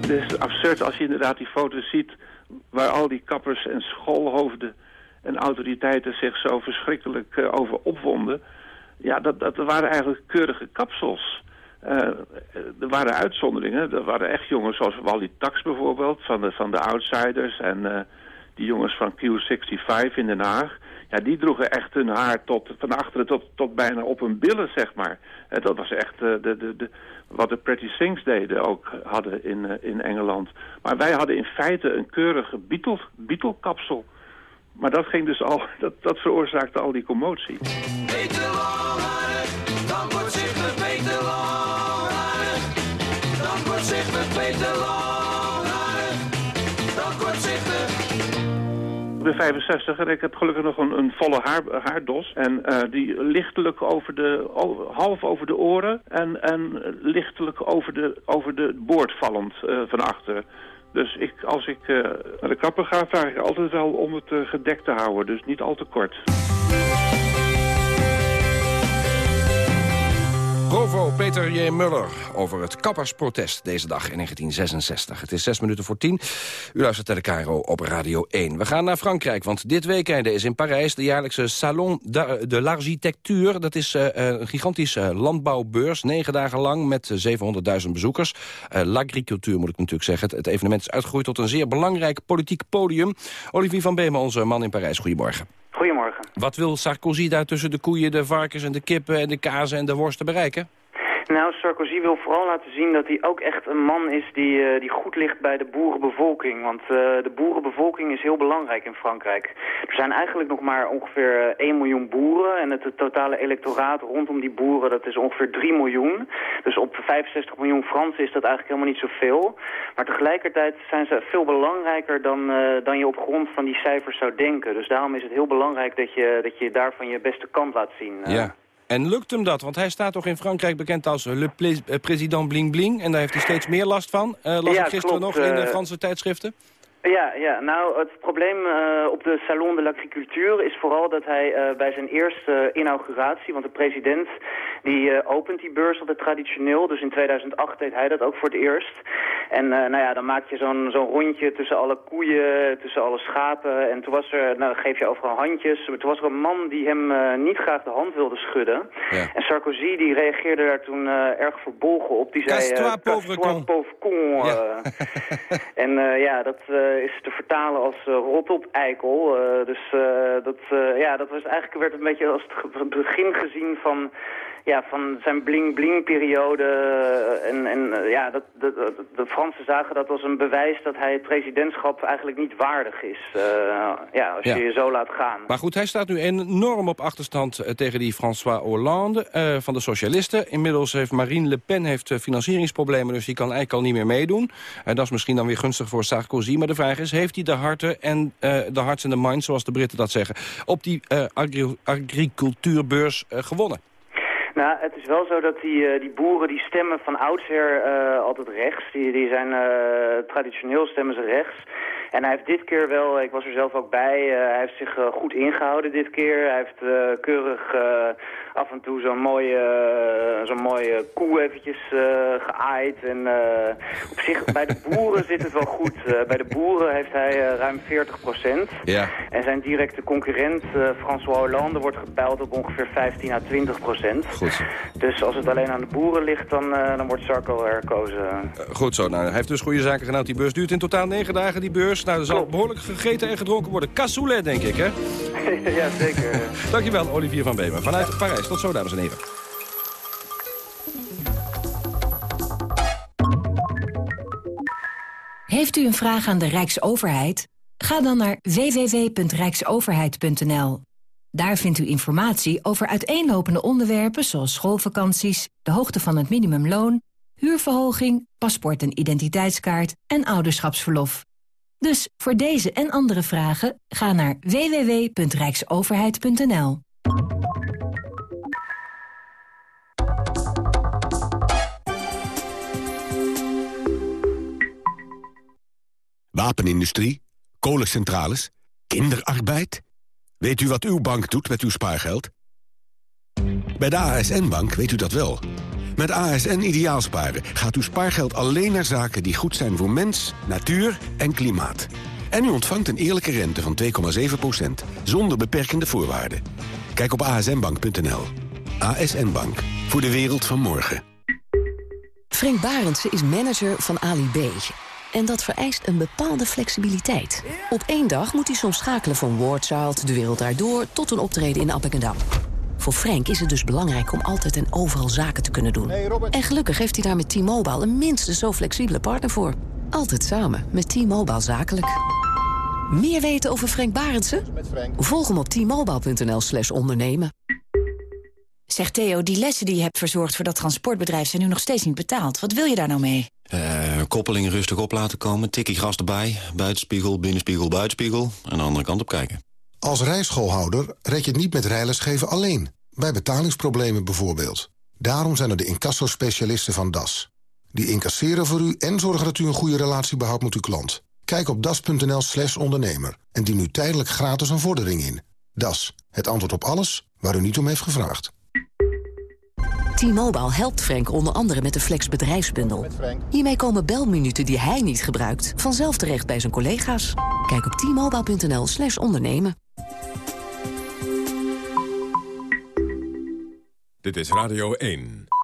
Het is absurd als je inderdaad die foto's ziet waar al die kappers en schoolhoofden en autoriteiten zich zo verschrikkelijk uh, over opwonden. Ja, dat, dat waren eigenlijk keurige kapsels. Uh, er waren uitzonderingen. Er waren echt jongens zoals Wally Tax bijvoorbeeld, van de, van de Outsiders. En uh, die jongens van Q65 in Den Haag... Ja, die droegen echt hun haar tot, van achteren tot, tot bijna op hun billen, zeg maar. En dat was echt de, de, de, wat de Pretty Things deden ook hadden in, in Engeland. Maar wij hadden in feite een keurige Beatle, Beatle kapsel. Maar dat ging dus al, dat, dat veroorzaakte al die commotie. Peter dan wordt zichtbaar Peter Langhaar. Dan wordt zichtbaar Peter ben 65 en ik heb gelukkig nog een, een volle haar, haardos. En eh, die lichtelijk over de, half over de oren en, en lichtelijk over de, over de boord vallend eh, van achteren. Dus ik, als ik eh, naar de kapper ga, vraag ik altijd wel om het gedekt te houden. Dus niet al te kort. Provo Peter J. Muller over het kappersprotest deze dag in 1966. Het is zes minuten voor tien. U luistert naar de Cairo op Radio 1. We gaan naar Frankrijk, want dit weekend is in Parijs... de jaarlijkse Salon de, l'Architecture. Dat is eh, een gigantische landbouwbeurs, negen dagen lang... met eh, 700.000 bezoekers. Eh, L'agricultuur moet ik natuurlijk zeggen. Het, het evenement is uitgegroeid tot een zeer belangrijk politiek podium. Olivier van Beemen, onze man in Parijs. Goedemorgen. Goedemorgen. Wat wil Sarkozy daar tussen de koeien, de varkens en de kippen... en de kazen en de worsten bereiken? Nou, Sarkozy wil vooral laten zien dat hij ook echt een man is die, eh, die goed ligt bij de boerenbevolking. Want eh, de boerenbevolking is heel belangrijk in Frankrijk. Er zijn eigenlijk nog maar ongeveer eh, 1 miljoen boeren. En het, totale electoraat rondom die boeren, dat is ongeveer 3 miljoen. Dus op 65 miljoen Fransen is dat eigenlijk helemaal niet zoveel. Maar tegelijkertijd zijn ze veel belangrijker dan, eh, dan je op grond van die cijfers zou denken. Dus daarom is het heel belangrijk dat je, dat je daarvan je beste kant laat zien. eh. Ja. En lukt hem dat? Want hij staat toch in Frankrijk bekend als Le eh, Président Bling Bling. En daar heeft hij steeds meer last van. Eh las Ja, ik gisteren klopt, nog in de eh, Franse tijdschriften. Ja, ja, nou het probleem eh, op de Salon de l'Agriculture is vooral dat hij eh, bij zijn eerste inauguratie, want de president die eh, opent die beurs altijd traditioneel, dus in 2008 deed hij dat ook voor het eerst. En eh, nou ja, dan maak je zo'n zo'n rondje tussen alle koeien, tussen alle schapen en toen was er, nou dan geef je overal handjes, maar toen was er een man die hem eh, niet graag de hand wilde schudden. En Sarkozy die reageerde daar toen eh, erg verbolgen op, die zei... eh, Casse-toi, pauvre "Casse-toi, con." pauvre con. eh. En eh, ja, dat eh, is te vertalen als eh, rot op eikel. Eh, dus eh, dat, eh, ja, dat was eigenlijk werd een beetje als het begin gezien van, ja, van zijn bling-bling-periode. Eh, en en eh, ja, dat, de, de, de Fransen zagen dat als een bewijs dat hij het presidentschap eigenlijk niet waardig is. Eh, ja, als Ja. je je zo laat gaan. Maar goed, hij staat nu enorm op achterstand tegen die François Hollande van de socialisten. Inmiddels heeft Marine Le Pen heeft, financieringsproblemen, dus die kan eigenlijk al niet meer meedoen. En dat is misschien dan weer gunstig voor Sarkozy. Maar de vraag is, heeft hij de harten en de hearts en de minds, zoals de Britten dat zeggen, op die agri- agricultuurbeurs gewonnen? Nou, het is wel zo dat die, eh, die boeren die stemmen van oudsher eh, altijd rechts. Die, die zijn eh, traditioneel stemmen ze rechts. En hij heeft dit keer wel, ik was er zelf ook bij, eh, hij heeft zich eh, goed ingehouden dit keer. Hij heeft eh, keurig af en toe zo'n mooie, zo'n mooie koe eventjes geaaid. En op zich, bij de boeren zit het wel goed. Bij de boeren heeft hij ruim 40 procent. Ja. En zijn directe concurrent, François Hollande, wordt gepeild op ongeveer 15 à 20 procent. Goed. Dus als het alleen aan de boeren ligt, dan, dan wordt Sarko herkozen. Goed zo, nou, hij heeft dus goede zaken gedaan. Die beurs duurt in totaal negen dagen, die beurs. Nou, er zal behoorlijk gegeten en gedronken worden. Cassoulet, denk ik, hè? ja, zeker. Dankjewel, Olivier van Beemer. Vanuit Parijs. Tot zo, dames en heren. Heeft u een vraag aan de Rijksoverheid? Ga dan naar www.rijksoverheid.nl. Daar vindt u informatie over uiteenlopende onderwerpen zoals schoolvakanties, de hoogte van het minimumloon, huurverhoging, paspoort en identiteitskaart en ouderschapsverlof. Dus voor deze en andere vragen ga naar www.rijksoverheid.nl. Wapenindustrie, kolencentrales, kinderarbeid. Weet u wat uw bank doet met uw spaargeld? Bij de ASN-bank weet u dat wel. Met ASN Ideaalsparen gaat uw spaargeld alleen naar zaken die goed zijn voor mens, natuur en klimaat. En u ontvangt een eerlijke rente van 2,7%, zonder beperkende voorwaarden. Kijk op asnbank.nl. ASN Bank, voor de wereld van morgen. Frank Barendse is manager van Ali B. En dat vereist een bepaalde flexibiliteit. Op één dag moet hij soms schakelen van Wardchild, de wereld daardoor... tot een optreden in Appingedam. Voor Frank is het dus belangrijk om altijd en overal zaken te kunnen doen. En gelukkig heeft hij daar met T-Mobile een minstens zo flexibele partner voor. Altijd samen met T-Mobile Zakelijk. Meer weten over Frank Barendse? Volg hem op t-mobile.nl slash ondernemen. Zeg Theo, die lessen die je hebt verzorgd voor dat transportbedrijf... zijn nu nog steeds niet betaald. Wat wil je daar nou mee? Uh, koppeling rustig op laten komen, tikkie gras erbij... buitenspiegel, binnenspiegel, buitenspiegel... en de andere kant op kijken. Als rijschoolhouder red je het niet met rijlesgeven alleen. Bij betalingsproblemen bijvoorbeeld. Daarom zijn er de incassospecialisten van DAS. Die incasseren voor u en zorgen dat u een goede relatie behoudt met uw klant. Kijk op das.nl slash ondernemer en dien nu tijdelijk gratis een vordering in. Das, het antwoord op alles waar u niet om heeft gevraagd. T-Mobile helpt Frank onder andere met de Flex bedrijfsbundel. Hiermee komen belminuten die hij niet gebruikt... vanzelf terecht bij zijn collega's. Kijk op t-mobile.nl slash ondernemen. Dit is Radio 1.